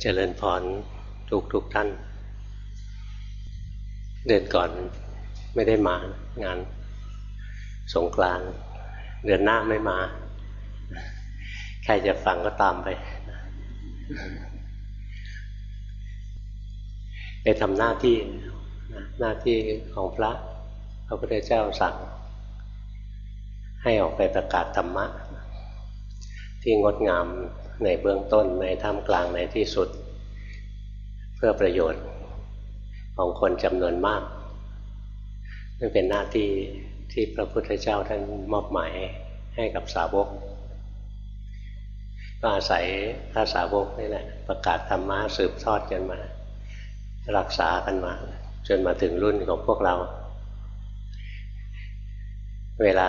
เจริญพรทุกทุกท่าน เดือนก่อนไม่ได้มางานสงกรานเดือนหน้าไม่มา ใครจะฟังก็ตามไปไปทำหน้าที่หน้าที่ของพระพระพุทธเจ้าสั่ง ให้ออกไปประกาศธรรมะ ที่งดงาม ในเบื้องต้นในท่ามกลางในที่สุด เพื่อประโยชน์ของคนจำนวนมากนั่นเป็นหน้าที่ที่พระพุทธเจ้าท่านมอบหมายให้กับสาวกก็อาศัยพระสาวกนี่แหละ ประกาศธรรมะสืบทอดกันมา รักษากันมา จนมาถึงรุ่นของพวกเรา เวลา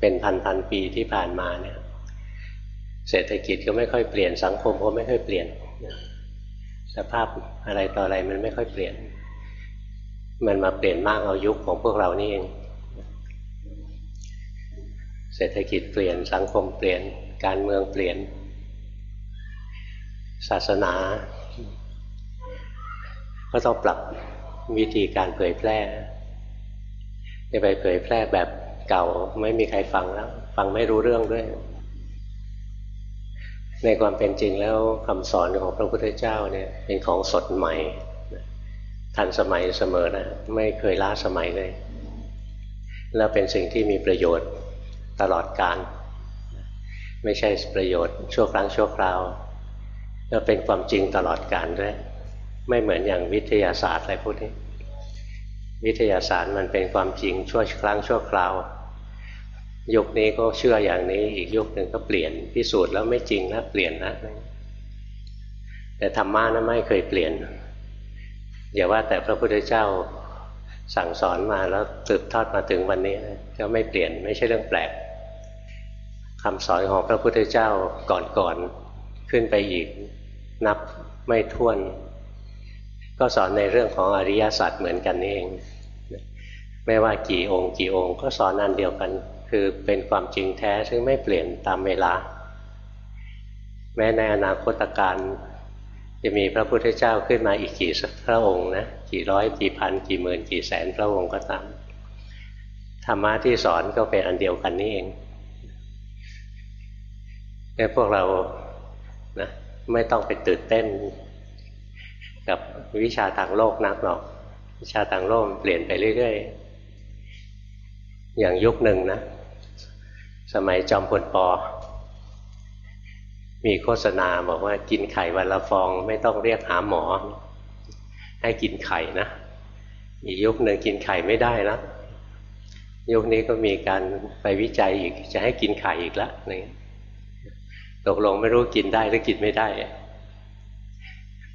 เป็นพันพันปีที่ผ่านมาเนี่ย เศรษฐกิจก็ไม่ค่อยเปลี่ยนสังคมก็ไม่ค่อยเปลี่ยน สภาพอะไรต่ออะไรมันไม่ค่อยเปลี่ยน มันมาเปลี่ยนมากเอายุคของพวกเรานี่เอง เศรษฐกิจเปลี่ยนสังคมเปลี่ยนการเมืองเปลี่ยน ศาสนา ก็ต้องปรับวิธีการเผยแพร่จะไปเผยแพร่แบบเก่าไม่มีใครฟังแล้ว ฟังไม่รู้เรื่องด้วย ในความเป็นจริงแล้วคำสอนของพระพุทธเจ้าเนี่ยเป็นของสดใหม่ทันสมัยเสมอนะไม่เคยล้าสมัยเลย แล้วเป็นสิ่งที่มีประโยชน์ตลอดการ ไม่ใช่ประโยชน์ชั่วครั้งชั่วคราวแล้วเป็นความจริงตลอดการด้วยไม่เหมือนอย่างวิทยาศาสตร์อะไรพวกนี้ วิทยาศาสตร์มันเป็นความจริงชั่วครั้งชั่วคราว ยุคนี้ก็เชื่ออย่างนี้ อีกยุคหนึ่งก็เปลี่ยนพิสูจน์แล้วไม่จริงแล้วเปลี่ยนนะแต่ธรรมะนั้นไม่เคยเปลี่ยน อย่าว่าแต่พระพุทธเจ้าสั่งสอนมาแล้วสืบทอดมาถึงวันนี้ก็ไม่เปลี่ยนไม่ใช่เรื่องแปลกคำสอนของพระพุทธเจ้าก่อนๆขึ้นไปอีกนับไม่ถ้วน ก็สอนในเรื่องของอริยสัจเหมือนกันเอง ไม่ว่ากี่องค์กี่องค์ ก็สอนอันเดียวกัน คือเป็นความจริงแท้ซึ่งไม่เปลี่ยนตามเวลา แม้ในอนาคตการจะมีพระพุทธเจ้าขึ้นมาอีกกี่พระองค์นะกี่ร้อยกี่พันกี่หมื่นกี่แสนพระองค์ก็ตามธรรมะที่สอนก็เป็นอันเดียวกันนี่เองแค่พวกเรานะไม่ต้องไปตื่นเต้น กับวิชาทางโลกนักหรอก วิชาทางโลกเปลี่ยนไปเรื่อยๆ อย่างยุคหนึ่งนะ สมัยจอมพลปอ มีโฆษณาบอกว่ากินไข่วันละฟองไม่ต้องเรียกหาหมอ ให้กินไข่นะอีกยุคหนึ่งกินไข่ไม่ได้แล้วยุคนี้ก็มีการไปวิจัยอีกจะให้กินไข่อีกแล้วนี่ตกลงไม่รู้กินได้หรือกินไม่ได้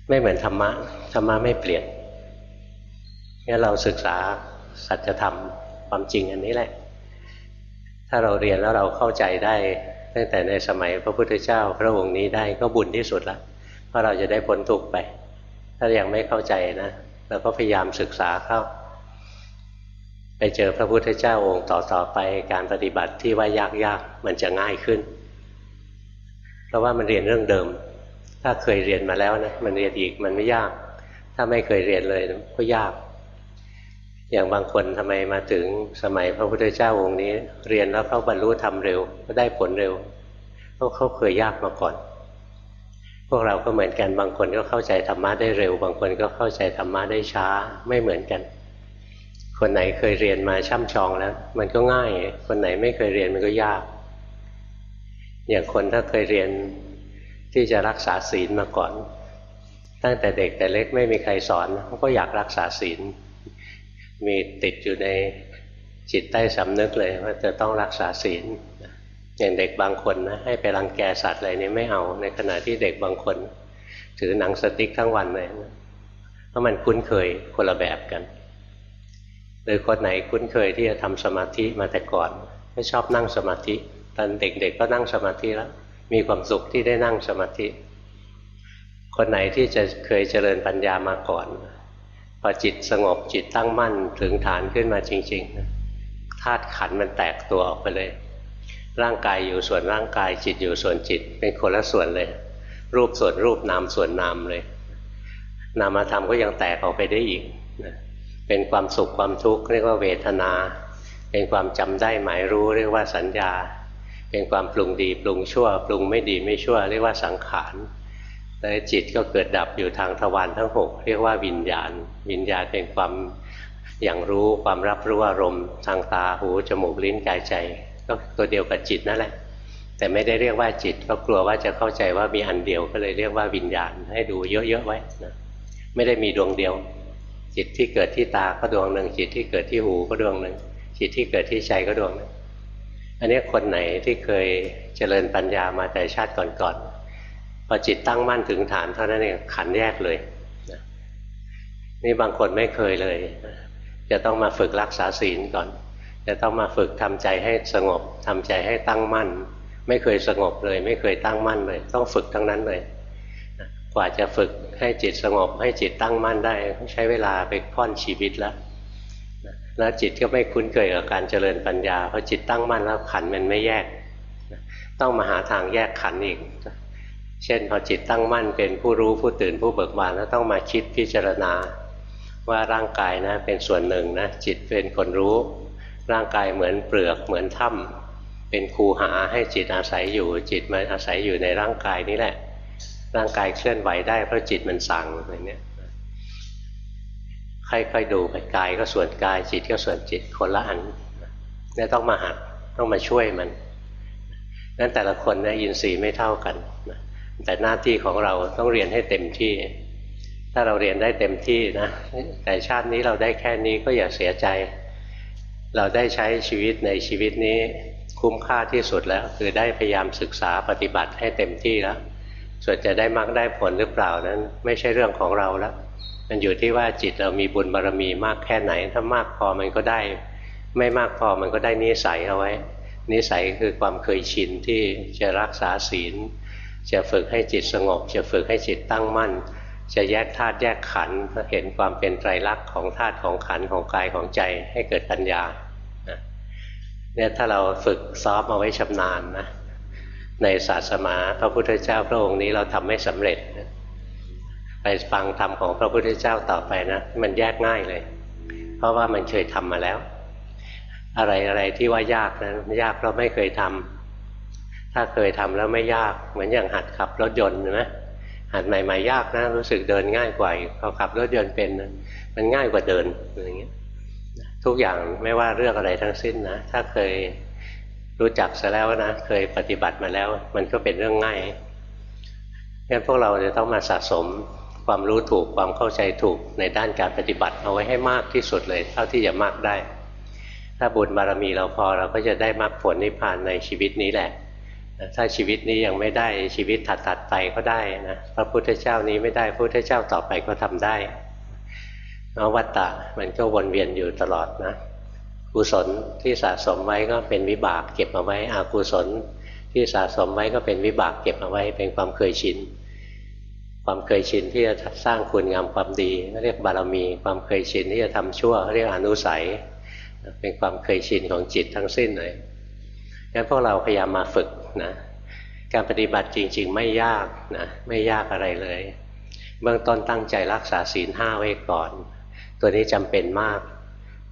ไม่เหมือนธรรมะธรรมะไม่เปลี่ยนงั้นเราศึกษาสัจธรรมความจริงอันนี้แหละ ถ้าเราเรียนแล้วเราเข้าใจได้ ตั้งแต่ในสมัยพระพุทธเจ้า พระองค์นี้ได้ก็บุญที่สุดละเพราะเราจะได้พ้นทุกข์ไป ถ้ายังไม่เข้าใจนะเราก็พยายามศึกษาเข้า ไปเจอพระพุทธเจ้าองค์ต่อๆไปการปฏิบัติที่ว่ายากๆมันจะง่ายขึ้น เพราะว่ามันเรียนเรื่องเดิม ถ้าเคยเรียนมาแล้วนะมันเรียนอีกมันไม่ยาก ถ้าไม่เคยเรียนเลยก็ยาก อย่างบางคนทำไมมาถึงสมัยพระพุทธเจ้าองค์นี้ เรียนแล้วเขาบรรลุธรรมเร็ว ก็ได้ผลเร็วเพราะเขาเคยยากมาก่อน พวกเราก็เหมือนกันบางคนก็เข้าใจธรรมะได้เร็ว บางคนก็เข้าใจธรรมะได้ช้าไม่เหมือนกัน คนไหนเคยเรียนมาช่ำชองแล้ว มันก็ง่าย คนไหนไม่เคยเรียนมันก็ยาก อย่างคนถ้าเคยเรียนที่จะรักษาศีลมาก่อน ตั้งแต่เด็กแต่เล็กไม่มีใครสอนเขาก็อยากรักษาศีล มีติดอยู่ในจิตใต้สำนึกเลยว่าจะต้องรักษาศีลอย่างเด็กบางคนนะให้ไปรังแกสัตว์อะไรนี่ไม่เอา ในขณะที่เด็กบางคน ถือหนังสติ๊กทั้งวันเลยเพราะมันคุ้นเคยคนละแบบกันหรือคนไหนคุ้นเคยที่จะทำสมาธิมาแต่ก่อนไม่ชอบนั่งสมาธิ ตอนเด็กๆก็นั่งสมาธิแล้วมีความสุขที่ได้นั่งสมาธิ คนไหนที่จะเคยเจริญปัญญามาก่อน พอจิตสงบจิตตั้งมั่นถึงฐานขึ้นมาจริงๆธาตุขันมันแตกตัวออกไปเลย ร่างกายอยู่ส่วนร่างกายจิตอยู่ส่วนจิต เป็นคนละส่วนเลย รูปส่วนรูปนามส่วนนามเลย นามธรรมก็ยังแตกออกไปได้อีกเป็นความสุขความทุกข์เรียกว่าเวทนา เป็นความจำได้หมายรู้เรียกว่าสัญญา เป็นความปรุงดีปรุงชั่ว ปรุงไม่ดีไม่ชั่ว เรียกว่าสังขาร แล้วจิตก็เกิดดับอยู่ทางทวารทั้งหกเรียกว่าวิญญาณ วิญญาณเป็นความอย่างรู้ความรับรู้อารมณ์ทางตาหูจมูกลิ้นกายใจ ก็ตัวเดียวกับจิตนั่นแหละ แต่ไม่ได้เรียกว่าจิตก็กลัวว่าจะเข้าใจว่ามีอันเดียวก็เลยเรียกว่าวิญญาณให้ดูเยอะๆไว้นะไม่ได้มีดวงเดียว จิตที่เกิดที่ตาก็ดวงหนึ่งจิตที่เกิดที่หูก็ดวงหนึ่งจิตที่เกิดที่ใจก็ดวงหนึ่งอันนี้คนไหนที่เคยเจริญปัญญามาแต่ชาติก่อนๆ พอจิตตั้งมั่นถึงฐานเท่านั้นเองขันแยกเลยนี่บางคนไม่เคยเลย จะต้องมาฝึกรักษาศีลก่อน จะต้องมาฝึกทำใจให้สงบทำใจให้ตั้งมั่น ไม่เคยสงบเลย ไม่เคยตั้งมั่นเลย ต้องฝึกทั้งนั้นเลย กว่าจะฝึกให้จิตสงบ ให้จิตตั้งมั่นได้ใช้เวลาไปค่อนชีวิตแล้วแล้วจิตก็ไม่คุ้นเคยกับการเจริญปัญญาเพอจิตตั้งมั่นแล้วขันมันไม่แยก ต้องมาหาทางแยกขันอีก เช่นพอจิตตั้งมั่นเป็นผู้รู้ผู้ตื่นผู้เบิกบานแล้วต้องมาคิดพิจารณา ว่าร่างกายนะเป็นส่วนหนึ่งนะจิตเป็นคนรู้ ร่างกายเหมือนเปลือกเหมือนถ้ำเป็นครูหาให้จิตอาศัยอยู่ จิตมันอาศัยอยู่ในร่างกายนี้แหละ ร่างกายเคลื่อนไหวได้เพราะจิตมันสั่งอะไรเนี้ยค่อยๆดูไปกายก็ส่วนกายจิตก็ส่วนจิตคนละอันนี่ต้องมาหัดต้องมาช่วยมันนั้นแต่ละคนเนี่ยยินทรีย์ไม่เท่ากัน แต่หน้าที่ของเราต้องเรียนให้เต็มที่ ถ้าเราเรียนได้เต็มที่นะ แต่ชาตินี้เราได้แค่นี้ก็อย่าเสียใจ เราได้ใช้ชีวิตในชีวิตนี้คุ้มค่าที่สุดแล้ว คือได้พยายามศึกษาปฏิบัติให้เต็มที่แล้ว ส่วนจะได้มรรคได้ผลหรือเปล่านั้น ไม่ใช่เรื่องของเราแล้ว มันอยู่ที่ว่าจิตเรามีบุญบารรมีมากแค่ไหน ถ้ามากพอมันก็ได้ ไม่มากพอมันก็ได้นิสัยเอาไว้ นิสัยคือความเคยชินที่จะรักษาศีล จะฝึกให้จิตสงบ จะฝึกให้จิตตั้งมั่น จะแยกธาตุแยกขันธ์เห็นความเป็นไตรลักษณ์ของธาตุของขันธ์ของกายของใจให้เกิดปัญญาเนี่ยถ้าเราฝึกซ้อมเอาไว้ชำนาญนะในศาสนาพระพุทธเจ้าพระองค์นี้เราทำไม่สำเร็จ ไปฟังธรรมของพระพุทธเจ้าต่อไปนะ มันแยกง่ายเลย เพราะว่ามันเคยทำมาแล้ว อะไรอะไรที่ว่ายากนะยากเพราะไม่เคยทำ ถ้าเคยทำแล้วไม่ยากเหมือนอย่างหัดขับรถยนต์นะหัดใหม่ๆยากนะรู้สึกเดินง่ายกว่าพอขับรถยนต์เป็นมันง่ายกว่าเดินอย่างเงี้ยทุกอย่างไม่ว่าเรื่องอะไรทั้งสิ้นนะถ้าเคยรู้จักซะแล้วนะเคยปฏิบัติมาแล้ว มันก็เป็นเรื่องง่ายงั้นพวกเราจะต้องมาสะสมความรู้ถูกความเข้าใจถูกในด้านการปฏิบัติเอาไว้ให้มากที่สุดเลย เท่าที่จะมากได้ ถ้าบุญบารมีเราพอเราก็จะได้มรรคผลนิพพานในชีวิตนี้แหละ ถ้าชีวิตนี้ยังไม่ได้ชีวิตถัดๆไปก็ได้นะพระพุทธเจ้านี้ไม่ได้พระพุทธเจ้าต่อไปก็ทำได้เวัตตะมันก็วนเวียนอยู่ตลอดนะกุศลที่สะสมไว้ก็เป็นวิบากเก็บเอาไว้อากุศลที่สะสมไว้ก็เป็นวิบากเก็บเอาไว้เป็นความเคยชิน ความเคยชินที่จะสร้างคุณงามความดีเรียกบารมี ความเคยชินที่จะทำชั่วเรียกอนุสัย เป็นความเคยชินของจิตทั้งสิ้นเลย งั้นพวกเราพยายามมาฝึกนะการปฏิบัติจริง ๆ ไม่ยากนะไม่ยากอะไรเลย เบื้องต้นตั้งใจรักษาศีลห้าไว้ก่อน ตัวนี้จำเป็นมาก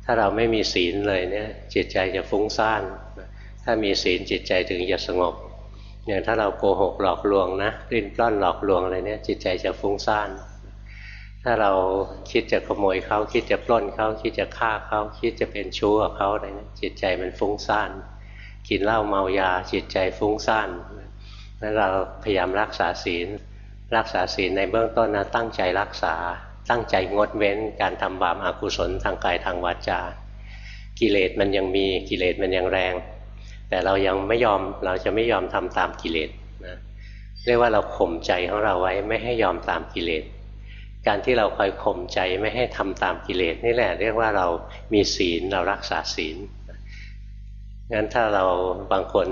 ถ้าเราไม่มีศีลเลยเนี่ยจิตใจจะฟุ้งซ่านถ้ามีศีลจิตใจถึงจะสงบอย่างถ้าเราโกหกหลอกลวงนะริ้นปล้อนหลอกลวงอะไรเนี่ยจิตใจจะฟุ้งซ่าน ถ้าเราคิดจะขโมยเขาคิดจะปล้นเขาคิดจะฆ่าเขาคิดจะเป็นชู้กับเขาอะไรเนี่ยจิตใจมันฟุ้งซ่าน กินเหล้าเมายาจิตใจฟุ้งซ่านนั้นเราพยายามรักษาศีล รักษาศีลในเบื้องต้นนะตั้งใจรักษา ตั้งใจงดเว้นการทำบาปอากุศลทางกายทางวาจา กิเลสมันยังมีกิเลสมันยังแรง แต่เรายังไม่ยอมเราจะไม่ยอมทำตามกิเลสนะเรียกว่าเราข่มใจของเราไว้ไม่ให้ยอมตามกิเลสการที่เราคอยข่มใจไม่ให้ทำตามกิเลสนี่แหละ เรียกว่าเรามีศีลเรารักษาศีล งั้นถ้าเราบางคน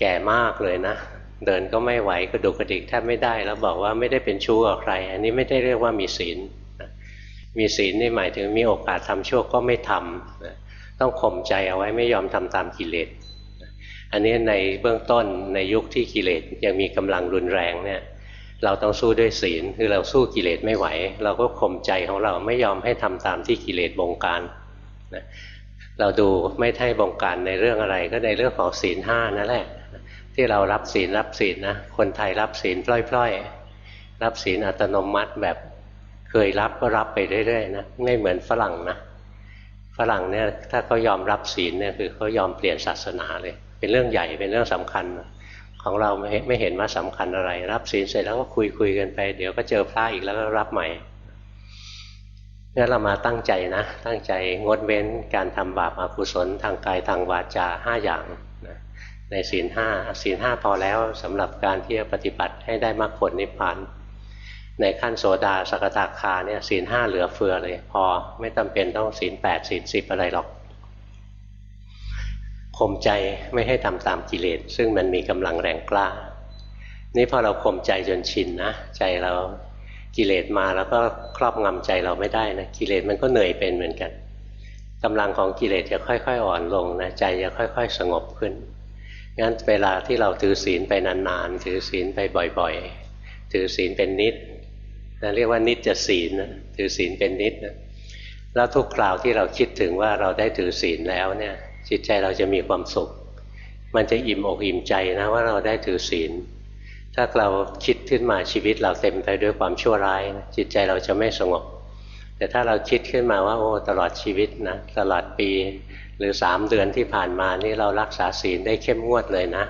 แก่มากเลยนะ เดินก็ไม่ไหวกระดุกกระดิกแทบไม่ได้ แล้วบอกว่าไม่ได้เป็นชู้กับใคร อันนี้ไม่ได้เรียกว่ามีศีลมีศีลนี่หมายถึงมีโอกาสทำชั่วก็ไม่ทำต้องข่มใจเอาไว้ไม่ยอมทำตามกิเลสอันนี้ในเบื้องต้นในยุคที่กิเลสยังมีกำลังรุนแรงเนี่ยเราต้องสู้ด้วยศีลคือเราสู้กิเลสไม่ไหว เราก็ข่มใจของเราไม่ยอมให้ทำตามที่กิเลสบงการนะ เราดูไม่ใช่บงการในเรื่องอะไร ก็ในเรื่องของศีลห้านั่นแหละ ที่เรารับศีลรับศีลนะคนไทยรับศีลพล่อยๆ รับศีลอัตโนมัติแบบเคยรับก็รับไปเรื่อยๆนะไม่เหมือนฝรั่งนะฝรั่งเนี่ยถ้าเขายอมรับศีลเนี่ยคือเขายอมเปลี่ยนศาสนาเลย เป็นเรื่องใหญ่เป็นเรื่องสำคัญ ของเราไม่ไม่เห็นว่าสำคัญอะไร รับศีลเสร็จแล้วก็คุยคุยกันไป เดี๋ยวก็เจอพระอีกแล้วก็รับใหม่ นเรามาตั้งใจนะ ตั้งใจงดเว้นการทำบาปอกุศลทางกายทางวาจาห้าอย่างนะในศีลห้าศีลห้าพอแล้วสำหรับการที่จะปฏิบัติให้ได้มรรคผลนิพพาน ในขั้นโสดาสกทาคาเนี่ยศีลห้าเหลือเฟือเลย พอไม่จาเป็นต้องศีลแปดศีลสิบอะไรหรอกข่มใจไม่ให้ทำตามกิเลสซึ่งมันมีกำลังแรงกล้า นี่พอเราข่มใจจนชินนะ ใจเรา กิเลสมาแล้วก็ครอบงำใจเราไม่ได้นะกิเลสมันก็เหนื่อยเป็นเหมือนกันกำลังของกิเลสจะค่อยๆ อ่อนลงนะใจจะค่อยๆ สงบขึ้นงั้นเวลาที่เราถือศีลไปนานๆถือศีลไปบ่อยๆ ถือศีลเป็นนิดนะเรียกว่านิดจะศีลนะถือศีลเป็นนิดนะแล้วทุกคราวที่เราคิดถึงว่าเราได้ถือศีลแล้วเนี่ยจิตใจเราจะมีความสุข มันจะอิ่มอกอิ่มใจนะว่าเราได้ถือศีล ถ้าเราคิดขึ้นมาชีวิตเราเต็มไปด้วยความชั่วร้ายนะจิตใจเราจะไม่สงบ แต่ถ้าเราคิดขึ้นมาว่าโอ้ตลอดชีวิตนะตลอดปี หรือสามเดือนที่ผ่านมานี่เรารักษาศีลได้เข้มงวดเลยนะ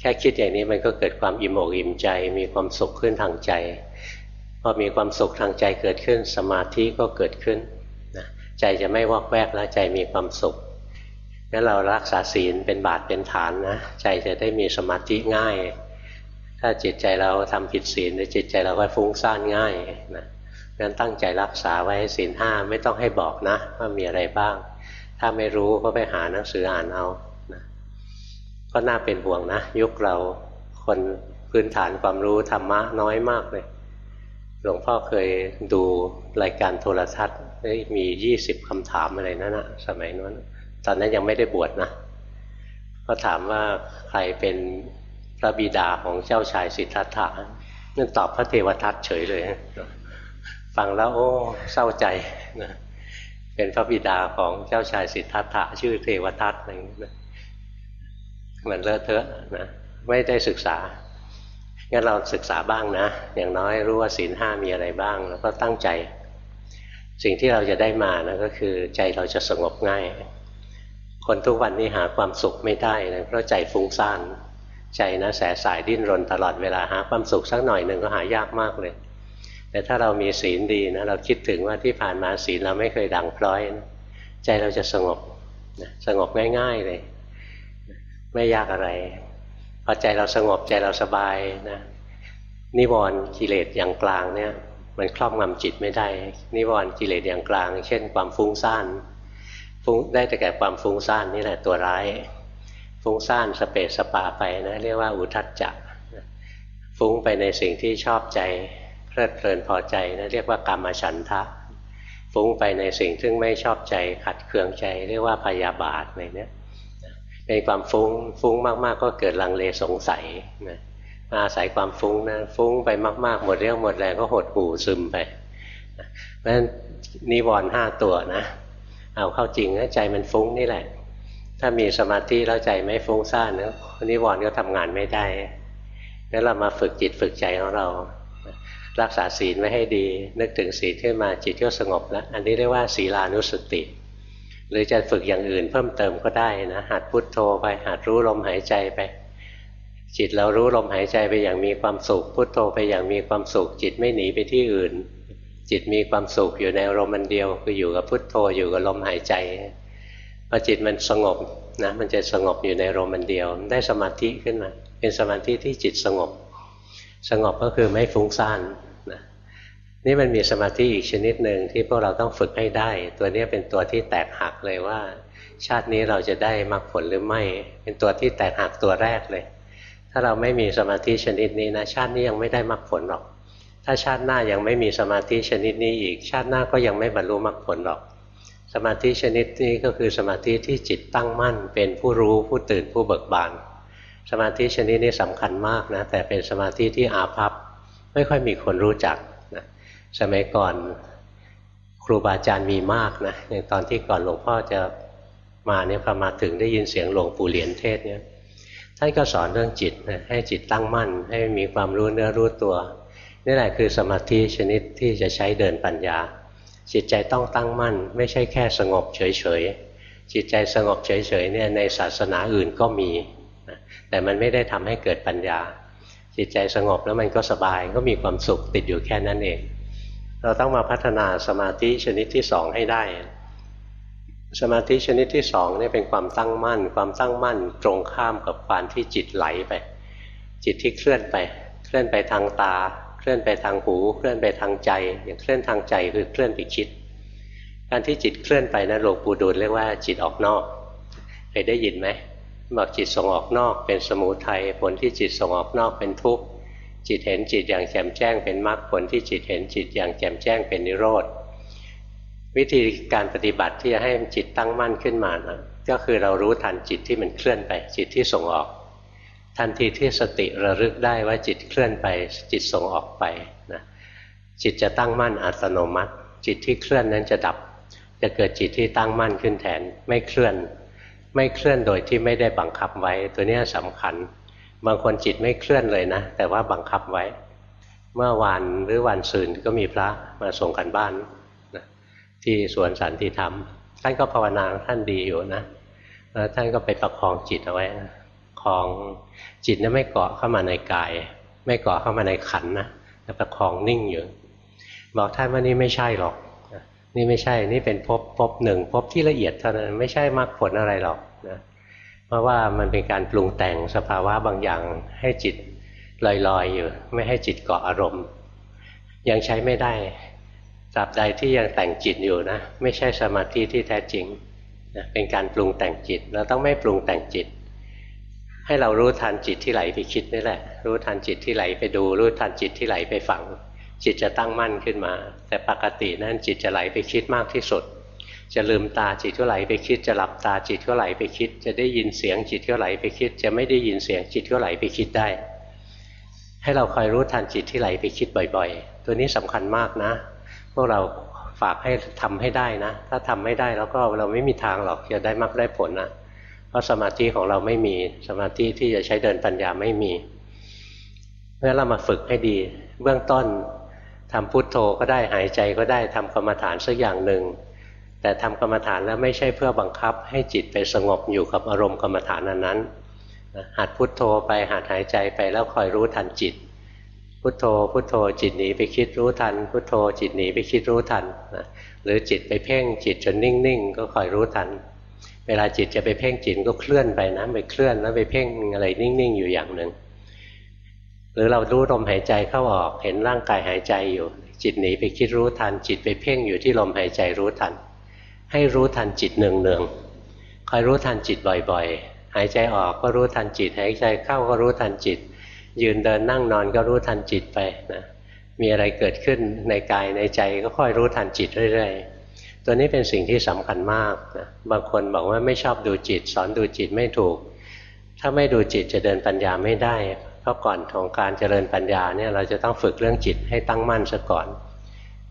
แค่คิดอย่างนี้มันก็เกิดความอิ่มอกอิ่มใจ มีความสุขขึ้นทางใจพอมีความสุขทางใจเกิดขึ้น สมาธิก็เกิดขึ้นนะใจจะไม่วอกแวกแล้วใจมีความสุขงั้นเรารักษาศีลเป็นบาทเป็นฐานนะ ใจจะได้มีสมาธิง่าย ถ้าจิตใจเราทำผิดศีลจิตใจเราก็ฟุ้งซ่านง่ายนะงั้นตั้งใจรักษาไว้ศีลห้าไม่ต้องให้บอกนะ ว่ามีอะไรบ้าง ถ้าไม่รู้ก็ไปหาหนังสืออ่านเอานะก็น่าเป็นห่วงนะ ยุคเราคนพื้นฐานความรู้ธรรมะน้อยมากเลย หลวงพ่อเคยดูรายการโทรทัศน์มียี่สิบคำถามอะไรนั่นนะสมัยนั้นตอนนั้นยังไม่ได้บวชนะก็ถามว่าใครเป็น พระบิดาของเจ้าชายสิทธัตถะนั่นตอบพระเทวทัตเฉยเลย ฟังแล้วโอ้เศร้าใจนะเป็นพระบิดาของเจ้าชายสิทธัตถะชื่อเทวทัตอะไรอย่างนี้นะมันเลอะเทอะนะไม่ได้ศึกษางั้นเราศึกษาบ้างนะ อย่างน้อยรู้ว่าศีลห้ามีอะไรบ้าง แล้วก็ตั้งใจ สิ่งที่เราจะได้มานะก็คือใจเราจะสงบง่าย คนทุกวันนี้หาความสุขไม่ได้นะเพราะใจฟุ้งซ่าน ใจนะแสสายดิ้นรนตลอดเวลาหาความสุขสักหน่อยหนึ่งก็หายากมากเลย แต่ถ้าเรามีศีลดีนะเราคิดถึงว่าที่ผ่านมาศีลเราไม่เคยดังพร้อยนะใจเราจะสงบนะสงบง่าย ๆเลย ไม่ยากอะไรพอใจเราสงบใจเราสบายนะนิวรณ์กิเลสอย่างกลางเนี่ยมันครอบงำจิตไม่ได้ นิวรณ์กิเลสอย่างกลาง เช่น ความฟุ้งซ่านฟุ้งได้แต่แก่ความฟุ้งซ่านนี่แหละตัวร้าย ฟุ้งซ่านสเปสสปาไปนะเรียกว่าอุทัจจะฟุ้งไปในสิ่งที่ชอบใจเพลิดเพลินพอใจนะเรียกว่ากรรมฉันทะ ฟุ้งไปในสิ่งที่ไม่ชอบใจขัดเคืองใจ เรียกว่าพยาบาทอะไรเนี่ยในความฟุ้งฟุ้งมากๆ ก็เกิดลังเลสงสัยนะอาศัยความฟุ้งนะฟุ้งไปมากๆ หมดเรื่องหมดแรงก็หดหู่ซึมไปเพราะฉะนั้นนิวรณ์ห้าตัวนะ เอาเข้าจริงนะใจมันฟุ้งนี่แหละ ถ้ามีสมาธิแล้วใจไม่ฟุ้งซ่านนะนิวรณ์ก็ทำงานไม่ได้งั้นเรามาฝึกจิตฝึกใจของเรา รักษาศีลไว้ให้ดี นึกถึงศีลขึ้นมาจิตก็สงบแล้ว อันนี้เรียกว่าศีลานุสติ หรือจะฝึกอย่างอื่นเพิ่มเติมก็ได้นะหัดพุดโทโธไปหัดรู้ลมหายใจไป จิตเรารู้ลมหายใจไปอย่างมีความสุข พุโทโธไปอย่างมีความสุข จิตไม่หนีไปที่อื่น จิตมีความสุขอยู่ในอารมณ์เดียวคืออยู่กับพุทโธอยู่กับลมหายใจ พอจิตมันสงบนะมันจะสงบอยู่ในอารมณ์เดียว ได้สมาธิขึ้นมา เป็นสมาธิที่จิตสงบ สงบก็คือไม่ฟุ้งซ่านนี่มันมีสมาธิอีกชนิดหนึ่งที่พวกเราต้องฝึกให้ได้ ตัวนี้เป็นตัวที่แตกหักเลยว่า ชาตินี้เราจะได้มรรคผลหรือไม่ เป็นตัวที่แตกหักตัวแรกเลย ถ้าเราไม่มีสมาธิชนิดนี้นะชาตินี้ยังไม่ได้มรรคผลหรอก ถ้าชาติหน้ายังไม่มีสมาธิชนิดนี้อีก ชาติหน้าก็ยังไม่บรรลุมรรคผลหรอก สมาธิชนิดนี้ก็คือสมาธิที่จิตตั้งมั่น เป็นผู้รู้ผู้ตื่นผู้เบิกบาน สมาธิชนิดนี้สำคัญมากนะแต่เป็นสมาธิที่อาภัพไม่ค่อยมีคนรู้จักนะสมัยก่อนครูบาอาจารย์มีมากนะอย่างตอนที่ก่อนหลวงพ่อจะมาเนี่ยพอมาถึงได้ยินเสียงหลวงปู่เหรียญเทศเนี่ยท่านก็สอนเรื่องจิตนะให้จิตตั้งมั่น ให้มีความรู้เนื้อรู้ตัวนี่แหละคือสมาธิชนิดที่จะใช้เดินปัญญา จิตใจต้องตั้งมั่น ไม่ใช่แค่สงบเฉยๆจิตใจสงบเฉยๆเนี่ยในศาสนาอื่นก็มีแต่มันไม่ได้ทำให้เกิดปัญญา จิตใจสงบแล้วมันก็สบายก็มีความสุขติดอยู่แค่นั้นเอง เราต้องมาพัฒนาสมาธิชนิดที่สองให้ได้ สมาธิชนิดที่สองนี่เป็นความตั้งมั่น ความตั้งมั่นตรงข้ามกับความที่จิตไหลไป จิตที่เคลื่อนไป เคลื่อนไปทางตา เคลื่อนไปทางหูเคลื่อนไปทางใจ อย่างเคลื่อนทางใจคือเคลื่อนไปคิด การที่จิตเคลื่อนไปนะหลวงปู่ดูลเรียกว่าจิตออกนอกเคยได้ยินไหมบอกจิตส่งออกนอกเป็นสมุทัยผลที่จิตส่งออกนอกเป็นทุกข์จิตเห็นจิตอย่างแจ่มแจ้งเป็นมรรคผลที่จิตเห็นจิตอย่างแจ่มแจ้งเป็นนิโรธวิธีการปฏิบัติที่จะให้จิตตั้งมั่นขึ้นมานะก็คือเรารู้ทันจิตที่มันเคลื่อนไปจิตที่ส่งออก ทันทีที่สติระลึกได้ว่าจิตเคลื่อนไป จิตส่งออกไปนะจิตจะตั้งมั่นอัตโนมัติ จิตที่เคลื่อนนั้นจะดับ จะเกิดจิตที่ตั้งมั่นขึ้นแทนไม่เคลื่อน ไม่เคลื่อนโดยที่ไม่ได้บังคับไว้ ตัวนี้สำคัญ บางคนจิตไม่เคลื่อนเลยนะ แต่ว่าบังคับไว้ เมื่อวานหรือวันศืนก็มีพระมาส่งกันบ้านนะที่สวนสันติธรรม ท่านก็ภาวนาท่านดีอยู่นะแล้วท่านก็ไปประคองจิตเอาไว้นะ องจิตนั้นไม่เกาะเข้ามาในกาย ไม่เกาะเข้ามาในขันนะแต่ประคองนิ่งอยู่บอกท่านว่านี่ไม่ใช่หรอกนี่ไม่ใช่นี่เป็นภพภพหนึ่งภพที่ละเอียดเท่านั้นไม่ใช่มรรคผลอะไรหรอกนะเพราะว่ามันเป็นการปรุงแต่งสภาวะบางอย่างให้จิตลอยๆอยู่ ไม่ให้จิตเกาะอารมณ์ ยังใช้ไม่ได้ตราบใดที่ยังแต่งจิตอยู่นะ ไม่ใช่สมาธิที่แท้จริงนะเป็นการปรุงแต่งจิตเราต้องไม่ปรุงแต่งจิต ให้เรารู้ทันจิตที่ไหลไปคิดนี่แหละ รู้ทันจิตที่ไหลไปดู รู้ทันจิตที่ไหลไปฝัง จิตจะตั้งมั่นขึ้นมา แต่ปกตินั่นจิตจะไหลไปคิดมากที่สุด จะลืมตาจิตก็ไหลไปคิด จะหลับตาจิตก็ไหลไปคิด จะได้ยินเสียงจิตก็ไหลไปคิด จะไม่ได้ยินเสียงจิตก็ไหลไปคิดได้ ให้เราคอยรู้ทันจิตที่ไหลไปคิดบ่อย ๆ ตัวนี้สำคัญมากนะ พวกเราฝากให้ทำให้ได้นะ ถ้าทำไม่ได้แล้วก็เราไม่มีทางหรอกจะได้มรรคได้ผลนะ เพราะสมาธิของเราไม่มีสมาธิที่จะใช้เดินปัญญาไม่มีเมื่อเรามาฝึกให้ดี เบื้องต้นทำพุทโธก็ได้หายใจก็ได้ทำกรรมฐานสักอย่างหนึ่ง แต่ทำกรรมฐานแล้วไม่ใช่เพื่อบังคับให้จิตไปสงบอยู่กับอารมณ์กรรมฐานนั้นหัดพุทโธไปหัดหายใจไปแล้วคอยรู้ทันจิต พุทโธ พุทโธจิตหนีไปคิดรู้ทัน พุทโธจิตหนีไปคิดรู้ทันหรือจิตไปเพ่งจิตจนนิ่งๆ ก็คอยรู้ทัน เวลาจิตจะไปเพ่งจิตก็เคลื่อนไปนะไปเคลื่อนแล้วไปเพ่งอะไรนิ่งๆอยู่อย่างหนึ่งหรือเรารู้ลมหายใจเข้าออกเห็นร่างกายหายใจอยู่ จิตหนีไปคิดรู้ทัน จิตไปเพ่งอยู่ที่ลมหายใจรู้ทัน ให้รู้ทันจิตเนืองๆคอยรู้ทันจิตบ่อยๆ หายใจออกก็รู้ทันจิต หายใจเข้าก็รู้ทันจิต ยืนเดินนั่งนอนก็รู้ทันจิตไปนะมีอะไรเกิดขึ้นในกายในใจก็ค่อยรู้ทันจิตเรื่อยๆ ตัวนี้เป็นสิ่งที่สำคัญมากนะบางคนบอกว่าไม่ชอบดูจิต สอนดูจิตไม่ถูก ถ้าไม่ดูจิตจะเดินปัญญาไม่ได้ เพราะก่อนของการเจริญปัญญาเนี่ยเราจะต้องฝึกเรื่องจิตให้ตั้งมั่นซะก่อน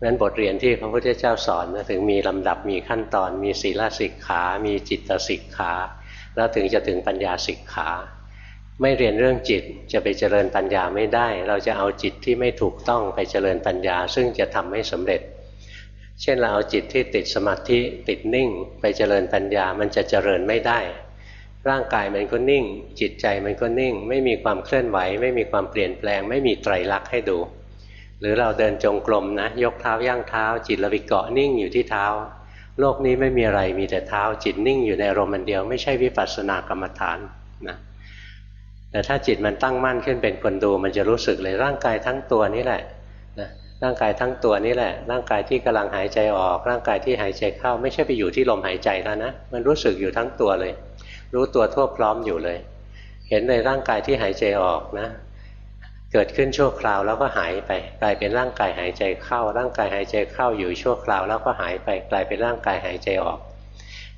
นั้นบทเรียนที่พระพุทธเจ้าสอนนะถึงมีลำดับมีขั้นตอน มีศีลสิกขา มีจิตสิกขา แล้วถึงจะถึงปัญญาสิกขา ไม่เรียนเรื่องจิตจะไปเจริญปัญญาไม่ได้ เราจะเอาจิตที่ไม่ถูกต้องไปเจริญปัญญา ซึ่งจะทำไม่สำเร็จ เช่นเราเอาจิตที่ติดสมาธิติดนิ่ง ไปเจริญปัญญามันจะเจริญไม่ได้ ร่างกายมันก็นิ่ง จิตใจมันก็นิ่ง ไม่มีความเคลื่อนไหว ไม่มีความเปลี่ยนแปลง ไม่มีไตรลักษณ์ให้ดู หรือเราเดินจงกรมนะ ยกเท้าย่างเท้า จิตเราไปเกาะนิ่งอยู่ที่เท้า โลกนี้ไม่มีอะไรมีแต่เท้า จิตนิ่งอยู่ในอารมณ์เดียวไม่ใช่วิปัสสนากรรมฐานนะแต่ถ้าจิตมันตั้งมั่นขึ้นเป็นคนดู มันจะรู้สึกเลยร่างกายทั้งตัวนี้แหละนะ ร่างกายทั้งตัวนี่แหละ ร่างกายที่กำลังหายใจออก ร่างกายที่หายใจเข้า ไม่ใช่ไปอยู่ที่ลมหายใจแล้วนะ มันรู้สึกอยู่ทั้งตัวเลย รู้ตัวทั่วพร้อมอยู่เลย เห็นในร่างกายที่หายใจออกนะ เกิดขึ้นชั่วคราวแล้วก็หายไป กลายเป็นร่างกายหายใจเข้า ร่างกายหายใจเข้าอยู่ชั่วคราวแล้วก็หายไป กลายเป็นร่างกายหายใจออก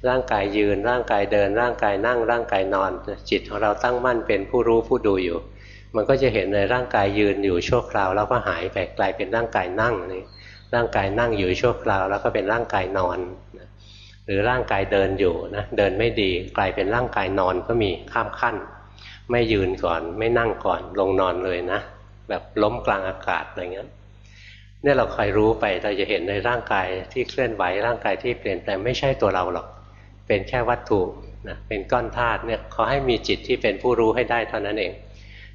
ร่างกายยืน ร่างกายเดิน ร่างกายนั่ง ร่างกายนอน จิตของเราตั้งมั่นเป็นผู้รู้ผู้ดูอยู่ มันก็จะเห็นในร่างกายยืนอยู่ชั่วคราว แล้วก็หายไปกลายเป็นร่างกายนั่งนี่ร่างกายนั่งอยู่ชั่วคราว แล้วก็เป็นร่างกายนอนหรือร่างกายเดินอยู่นะเดินไม่ดีกลายเป็นร่างกายนอนก็มีข้ามขั้น ไม่ยืนก่อนไม่นั่งก่อนลงนอนเลยนะ แบบล้มกลางอากาศอะไรเงี้ยเนี่ยเราคอยรู้ไปเราจะเห็นในร่างกายที่เคลื่อนไหวร่างกายที่เปลี่ยนแปลงไม่ใช่ตัวเราหรอก เป็นแค่วัตถุนะเป็นก้อนธาตุเนี่ยขอให้มีจิตที่เป็นผู้รู้ให้ได้เท่านั้นเอง